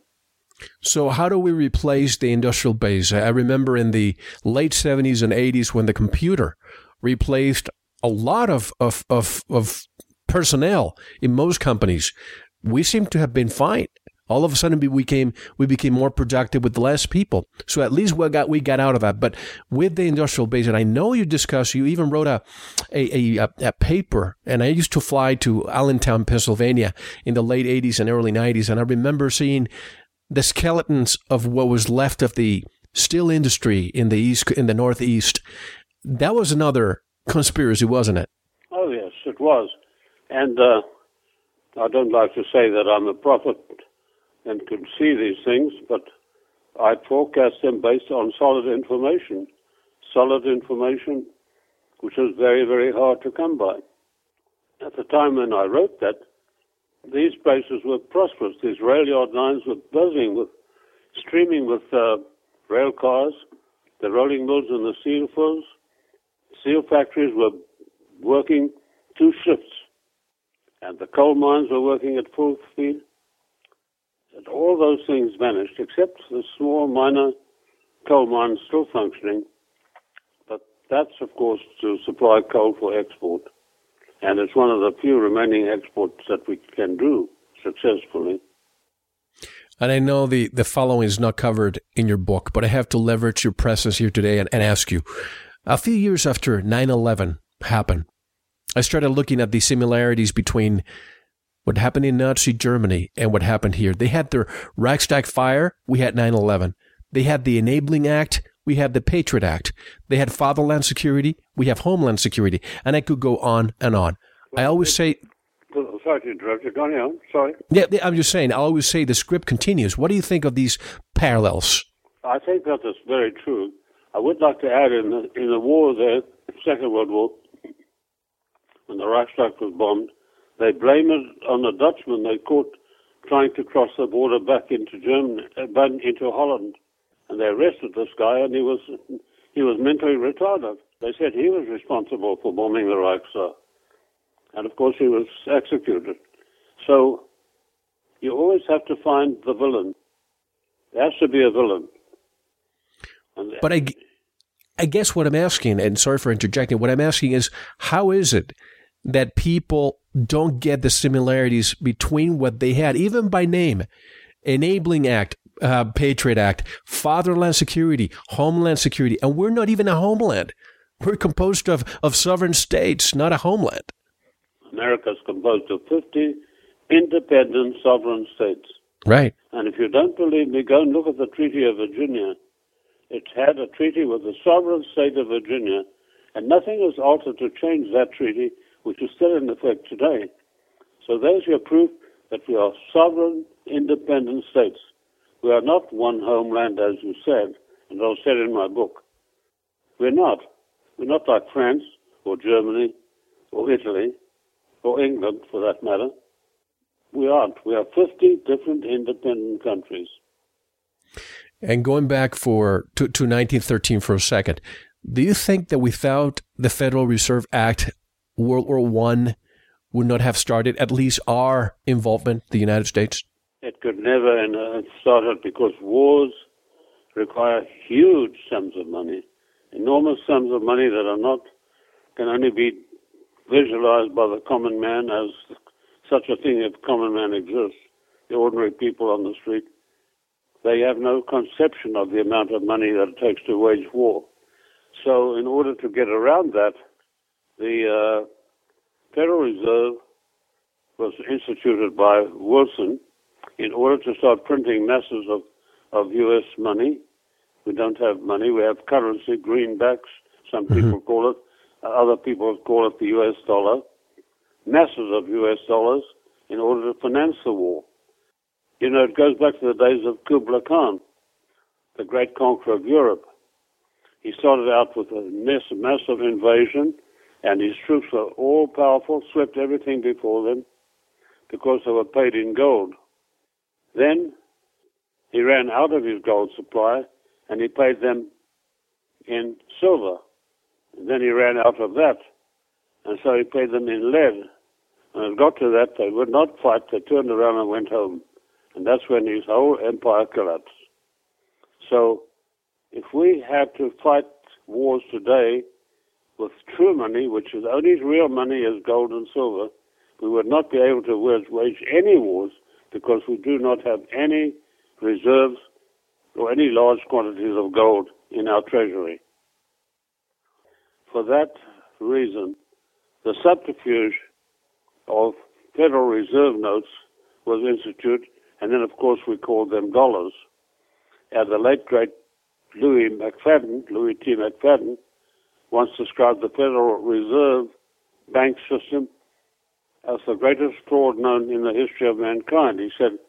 So, how do we replace the industrial base? I remember in the late 70s and 80s when the computer replaced a lot of, of, of, of personnel in most companies. We seem to have been fine. All of a sudden, we became we became more productive with less people. So at least we got we got out of that. But with the industrial base, and I know you discussed, you even wrote a a, a, a paper. And I used to fly to Allentown, Pennsylvania, in the late '80s and early '90s, and I remember seeing the skeletons of what was left of the steel industry in the east in the northeast. That was another conspiracy, wasn't it? Oh yes, it was. And uh, I don't like to say that I'm a prophet and can see these things, but I forecast them based on solid information. Solid information, which is very, very hard to come by. At the time when I wrote that, these places were prosperous. These rail yard lines were buzzing with, streaming with uh, rail cars, the rolling mills and the steel mills. Steel factories were working two shifts, and the coal mines were working at full speed. And all those things vanished, except the small minor coal mines still functioning. But that's, of course, to supply coal for export. And it's one of the few remaining exports that we can do successfully. And I know the, the following is not covered in your book, but I have to leverage your presence here today and, and ask you. A few years after 9 11 happened, I started looking at the similarities between what happened in Nazi Germany and what happened here. They had their Reichstag fire, we had 9 11. They had the Enabling Act, we had the Patriot Act. They had Fatherland Security, we have Homeland Security. And I could go on and on. I always say. Sorry to interrupt you. Go on, sorry. Yeah, I'm just saying, I always say the script continues. What do you think of these parallels? I think that is very true. I would like to add in the, in the war there, Second World War, when the Reichstag was bombed, they blame it on the Dutchman they caught trying to cross the border back into Germany, uh, back into Holland, and they arrested this guy, and he was he was mentally retarded. They said he was responsible for bombing the Reichstag, and of course he was executed. So you always have to find the villain. There has to be a villain. And but I, I guess what I'm asking, and sorry for interjecting, what I'm asking is how is it that people don't get the similarities between what they had, even by name. Enabling Act, uh, Patriot Act, Fatherland Security, Homeland Security, and we're not even a homeland. We're composed of, of sovereign states, not a homeland. America is composed of 50 independent sovereign states. Right. And if you don't believe me, go and look at the Treaty of Virginia. It had a treaty with the sovereign state of Virginia, and nothing was altered to change that treaty which is still in effect today. So there's your proof that we are sovereign, independent states. We are not one homeland, as you said, and I said in my book. We're not. We're not like France or Germany or Italy or England, for that matter. We aren't. We are 50 different independent countries. And going back for to, to 1913 for a second, do you think that without the Federal Reserve Act World War One would not have started, at least our involvement, the United States? It could never have uh, started because wars require huge sums of money, enormous sums of money that are not, can only be visualized by the common man as such a thing if common man exists, the ordinary people on the street. They have no conception of the amount of money that it takes to wage war. So in order to get around that, the uh, Federal Reserve was instituted by Wilson in order to start printing masses of, of U.S. money. We don't have money. We have currency, greenbacks, some mm-hmm. people call it. Other people call it the U.S. dollar. Masses of U.S. dollars in order to finance the war. You know, it goes back to the days of Kublai Khan, the great conqueror of Europe. He started out with a massive invasion and his troops were all powerful, swept everything before them because they were paid in gold. Then he ran out of his gold supply and he paid them in silver. And then he ran out of that. And so he paid them in lead. And it got to that, they would not fight. They turned around and went home. And that's when his whole empire collapsed. So if we had to fight wars today, with true money, which is only real money is gold and silver, we would not be able to wage any wars because we do not have any reserves or any large quantities of gold in our treasury. For that reason, the subterfuge of Federal Reserve notes was instituted, and then, of course, we called them dollars. And the late great Louis McFadden, Louis T. McFadden, once described the Federal Reserve bank system as the greatest fraud known in the history of mankind. He said,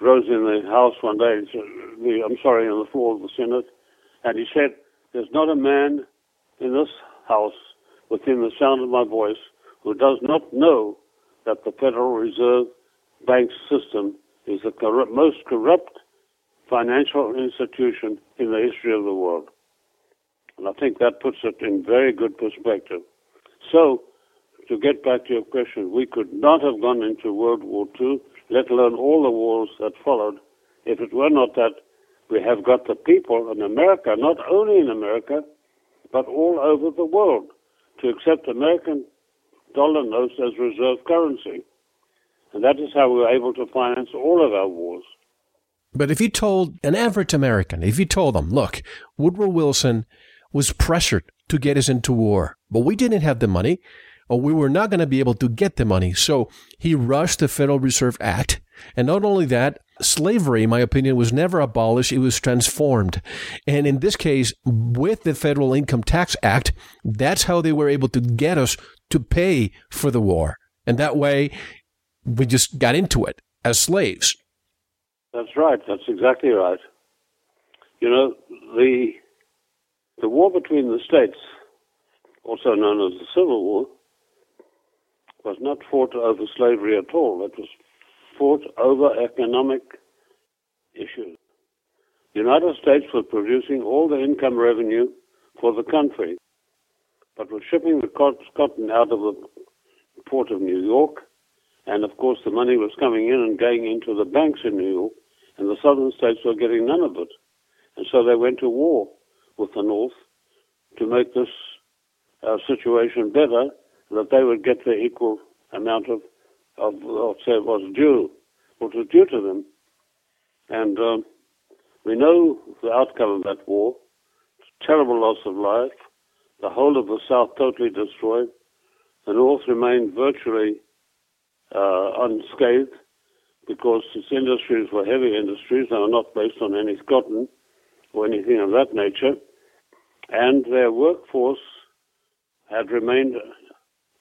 rose in the House one day, I'm sorry, on the floor of the Senate, and he said, There's not a man in this House within the sound of my voice who does not know that the Federal Reserve Bank system is the corrupt, most corrupt financial institution in the history of the world. And I think that puts it in very good perspective. So, to get back to your question, we could not have gone into World War II, let alone all the wars that followed, if it were not that we have got the people in America, not only in America, but all over the world, to accept American dollar notes as reserve currency. And that is how we were able to finance all of our wars. But if you told an average American, if you told them, look, Woodrow Wilson was pressured to get us into war, but we didn't have the money, or we were not going to be able to get the money. So he rushed the Federal Reserve Act. And not only that, slavery, in my opinion, was never abolished, it was transformed. And in this case, with the Federal Income Tax Act, that's how they were able to get us to pay for the war. And that way, we just got into it as slaves. That's right. That's exactly right. You know, the the war between the states, also known as the Civil War, was not fought over slavery at all. It was fought over economic issues. The United States was producing all the income revenue for the country, but was shipping the cotton out of the port of New York, and of course the money was coming in and going into the banks in New York, and the southern states were getting none of it. And so they went to war with the North to make this uh, situation better that they would get the equal amount of, of what was due, what was due to them. And um, we know the outcome of that war. Terrible loss of life. The whole of the South totally destroyed. The North remained virtually uh, unscathed because its industries were heavy industries. They were not based on any cotton or anything of that nature. And their workforce had remained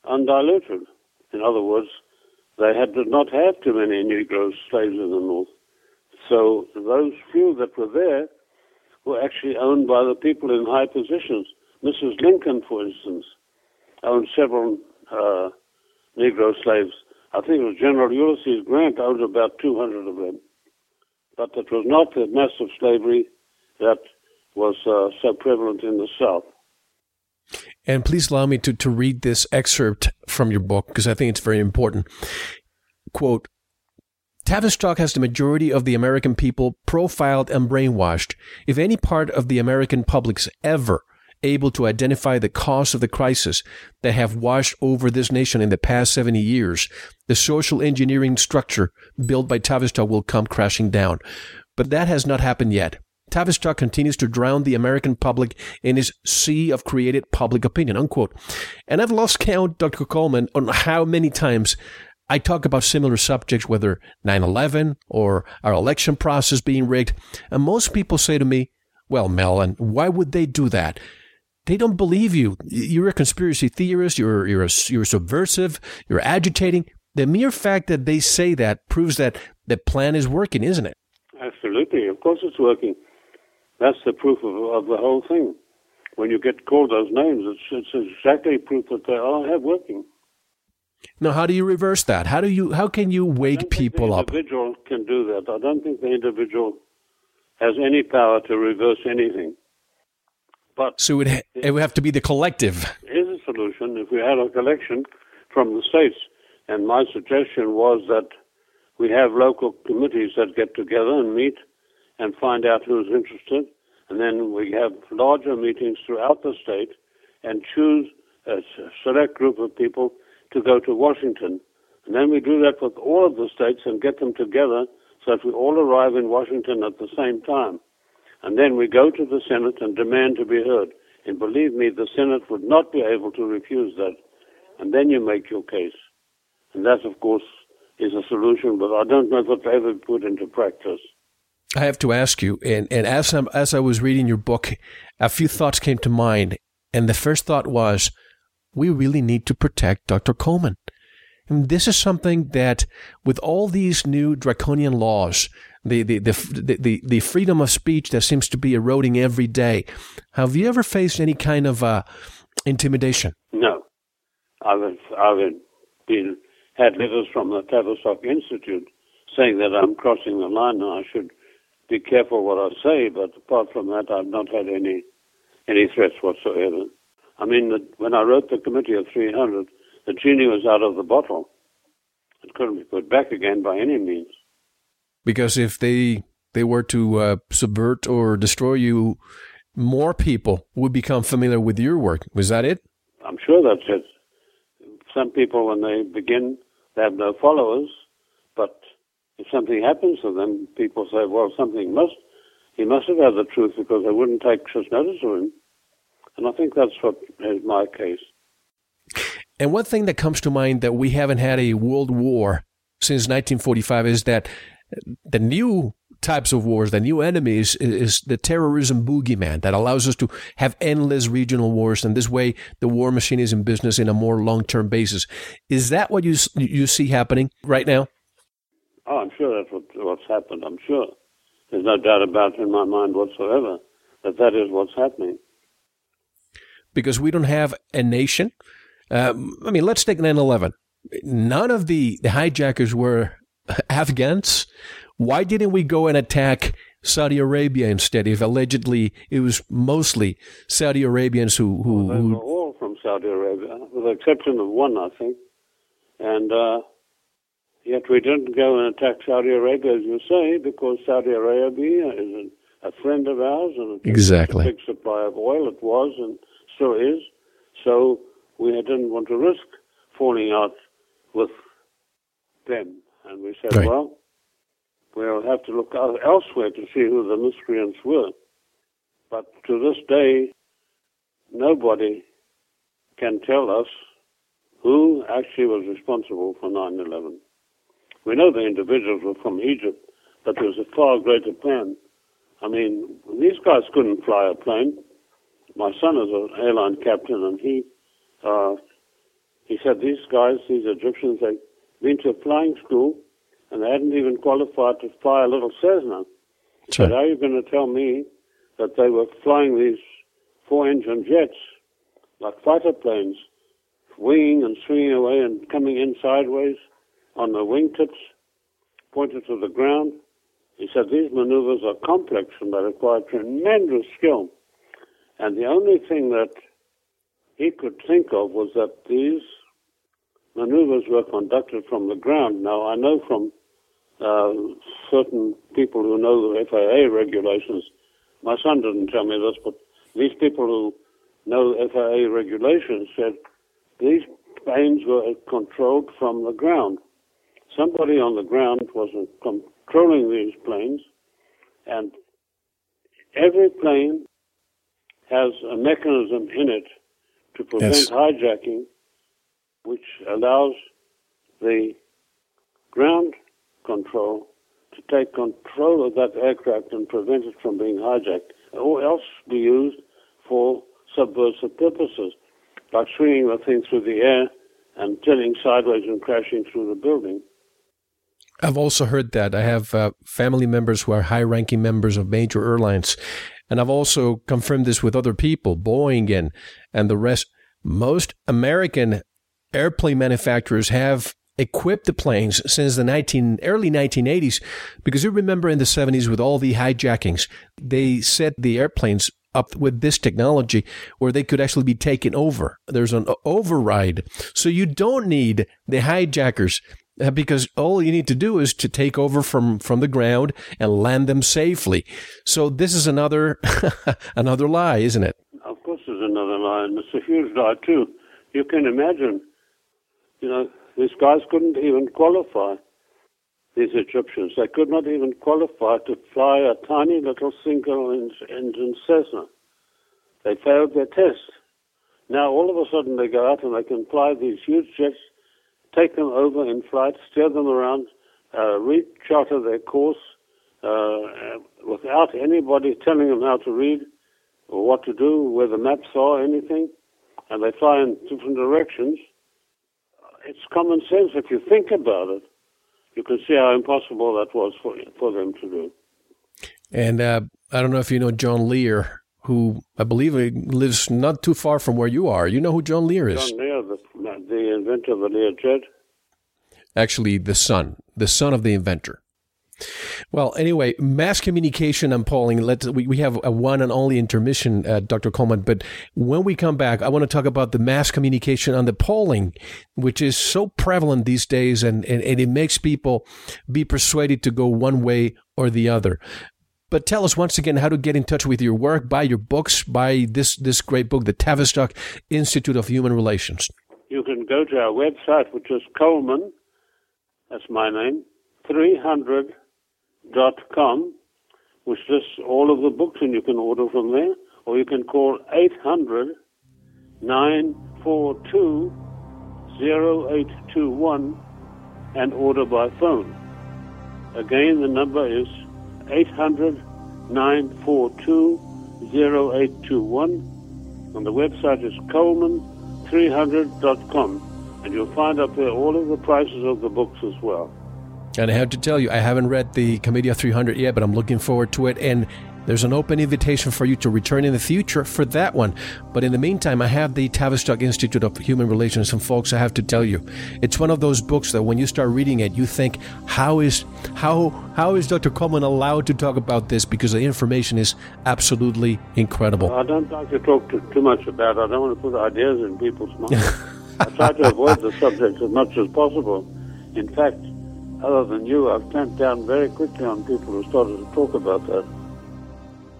undiluted. In other words, they had did not have too many Negro slaves in the North. So those few that were there were actually owned by the people in high positions. Mrs. Lincoln, for instance, owned several uh, Negro slaves. I think it was General Ulysses Grant owned about 200 of them. But it was not the massive slavery that was uh, so prevalent in the South. And please allow me to, to read this excerpt from your book because I think it's very important. Quote, Tavistock has the majority of the American people profiled and brainwashed. If any part of the American public's ever able to identify the cause of the crisis that have washed over this nation in the past 70 years, the social engineering structure built by Tavistock will come crashing down. But that has not happened yet. Tavistock continues to drown the American public in his sea of created public opinion, unquote. And I've lost count, Dr. Coleman, on how many times I talk about similar subjects, whether 9-11 or our election process being rigged. And most people say to me, well, Mel, and why would they do that? They don't believe you. You're a conspiracy theorist. You're, you're, a, you're subversive. You're agitating. The mere fact that they say that proves that the plan is working, isn't it? Absolutely. Of course it's working. That's the proof of, of the whole thing. When you get called those names, it's, it's exactly proof that they are working. Now, how do you reverse that? How do you? How can you wake people up? The individual can do that. I don't think the individual has any power to reverse anything. But so it, would, it would have to be the collective. Is a solution if we had a collection from the states. And my suggestion was that we have local committees that get together and meet and find out who's interested. And then we have larger meetings throughout the state and choose a select group of people to go to Washington And then we do that with all of the states and get them together so that we all arrive in Washington at the same time. And then we go to the Senate and demand to be heard. And believe me, the Senate would not be able to refuse that. And then you make your case. And that, of course, is a solution, but I don't know if it's ever put into practice. I have to ask you, and, and as, i as I was reading your book, a few thoughts came to mind. And the first thought was, we really need to protect Dr. Coleman. And this is something that, with all these new draconian laws, the, the, the, the, the freedom of speech that seems to be eroding every day, have you ever faced any kind of uh, intimidation? No. I've, I've been, had letters from the Tavistock Institute saying that I'm crossing the line and I should be careful what I say, but apart from that, I've not had any any threats whatsoever. I mean, the, when I wrote the committee of 300, the genie was out of the bottle. It couldn't be put back again by any means. Because if they they were to uh, subvert or destroy you, more people would become familiar with your work. Was that it? I'm sure that's it. Some people, when they begin, they have no followers, but if something happens to them, people say, well, something must, he must have had the truth because they wouldn't take such notice of him. And I think that's what is my case. And one thing that comes to mind that we haven't had a world war since 1945 is that the new types of wars, the new enemies is the terrorism boogeyman that allows us to have endless regional wars. And this way, the war machine is in business in a more long-term basis. Is that what you you see happening right now? Oh, I'm sure that's what, what's happened. I'm sure. There's no doubt about it in my mind whatsoever that that is what's happening because we don't have a nation. Um, I mean, let's take 9 11. None of the, the hijackers were Afghans. Why didn't we go and attack Saudi Arabia instead? If allegedly it was mostly Saudi Arabians who. who, well, they were all from Saudi Arabia, with the exception of one, I think. And uh, yet we didn't go and attack Saudi Arabia, as you say, because Saudi Arabia is a, a friend of ours and exactly. a big supply of oil. It was, and still is. So we didn't want to risk falling out with them. And we said, right. well, we'll have to look elsewhere to see who the miscreants were. But to this day, nobody can tell us who actually was responsible for 9 11. We know the individuals were from Egypt, but there was a far greater plan. I mean, these guys couldn't fly a plane my son is an airline captain, and he uh, he said these guys, these Egyptians, they'd been to a flying school, and they hadn't even qualified to fly a little Cessna. He sure. said, "How are you going to tell me that they were flying these four-engine jets like fighter planes, winging and swinging away and coming in sideways on the wingtips, pointed to the ground?" He said these maneuvers are complex and they require tremendous skill. And the only thing that he could think of was that these maneuvers were conducted from the ground. Now, I know from uh, certain people who know the FAA regulations, my son didn't tell me this, but these people who know FAA regulations said these planes were controlled from the ground. Somebody on the ground was controlling these planes, and every plane has a mechanism in it to prevent yes. hijacking, which allows the ground control to take control of that aircraft and prevent it from being hijacked, or else be used for subversive purposes, like swinging the thing through the air and tilting sideways and crashing through the building. I've also heard that. I have uh, family members who are high ranking members of major airlines, and I've also confirmed this with other people, Boeing and, and the rest. Most American airplane manufacturers have equipped the planes since the 19, early 1980s because you remember in the 70s with all the hijackings, they set the airplanes up with this technology where they could actually be taken over. There's an override. So you don't need the hijackers uh, because all you need to do is to take over from from the ground and land them safely. So this is another another lie, isn't it? Of course, there's another lie, and it's a huge lie too. You can imagine, you know, These guys couldn't even qualify, these Egyptians. They could not even qualify to fly a tiny little single engine Cessna. They failed their test. Now all of a sudden they go out and they can fly these huge jets, take them over in flight, steer them around, uh, recharter their course uh, without anybody telling them how to read or what to do, where the maps are, anything, and they fly in different directions. It's common sense if you think about it. You can see how impossible that was for for them to do. And uh, I don't know if you know John Lear, who I believe lives not too far from where you are. You know who John Lear is? John Lear, the, the inventor of the Learjet. Actually, the son, the son of the inventor. Well, anyway, mass communication. and polling. Let we, we have a one and only intermission, uh, Dr. Coleman. But when we come back, I want to talk about the mass communication on the polling, which is so prevalent these days, and, and, and it makes people be persuaded to go one way or the other. But tell us once again how to get in touch with your work, buy your books, buy this this great book, the Tavistock Institute of Human Relations. You can go to our website, which is Coleman. That's my name. 300 amazon.com, which lists all of the books, and you can order from there, or you can call 800 942 0821 and order by phone. Again, the number is 800 942 0821, and the website is coleman300.com, and you'll find up there all of the prices of the books as well. And I have to tell you, I haven't read the Committee of 300 yet, but I'm looking forward to it. And there's an open invitation for you to return in the future for that one. But in the meantime, I have the Tavistock Institute of Human Relations. And folks, I have to tell you, it's one of those books that when you start reading it, you think, how is how how is Dr. Coleman allowed to talk about this? Because the information is absolutely incredible. I don't like to talk too, too much about it. I don't want to put ideas in people's minds. I try to avoid the subject as much as possible. In fact, other than you, I've clamped down very quickly on people who started to talk about that.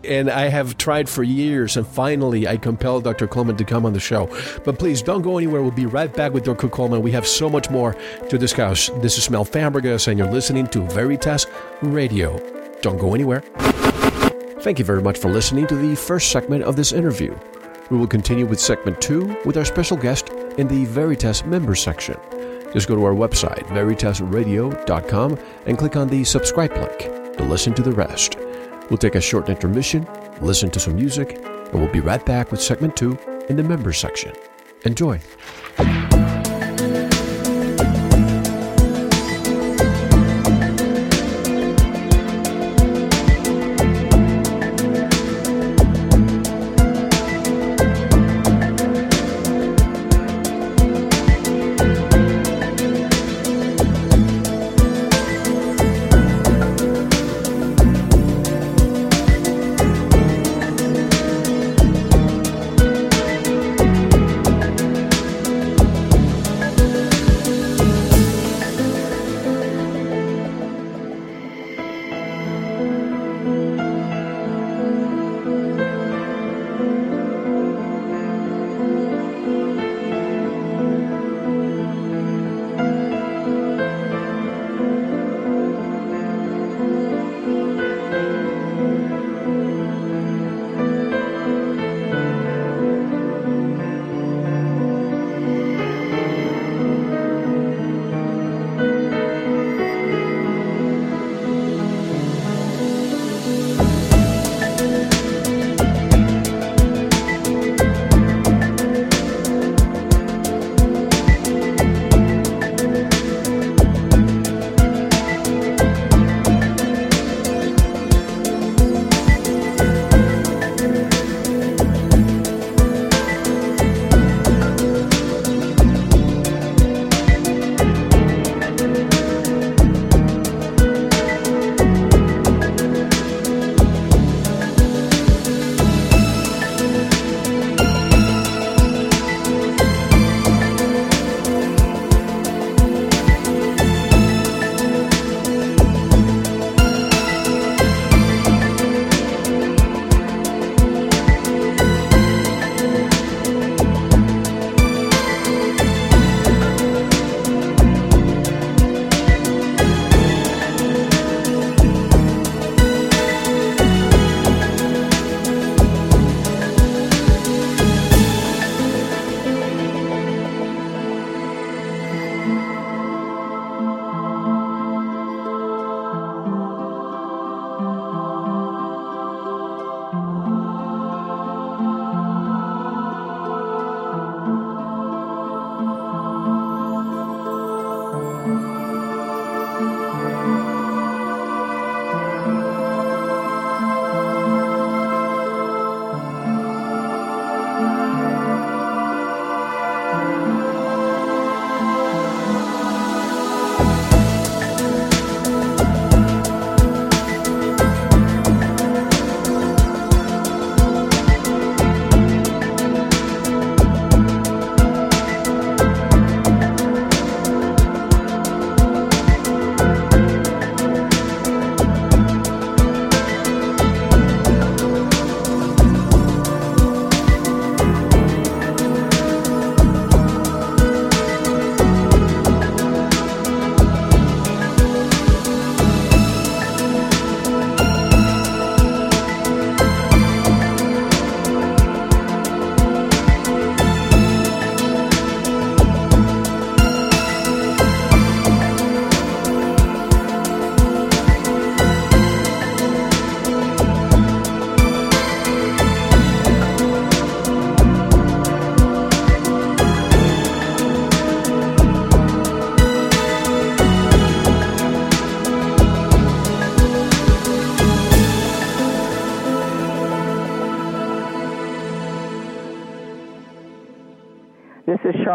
And I have tried for years, and finally I compelled Dr. Coleman to come on the show. But please don't go anywhere. We'll be right back with Dr. Coleman. We have so much more to discuss. This is Mel Fabregas, and you're listening to Veritas Radio. Don't go anywhere. Thank you very much for listening to the first segment of this interview. We will continue with segment two with our special guest in the Veritas members section. Just go to our website, veritasradio.com, and click on the subscribe link to listen to the rest. We'll take a short intermission, listen to some music, and we'll be right back with segment two in the members section. Enjoy.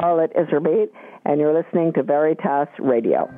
Charlotte Iserbyt, and you're listening to Veritas Radio.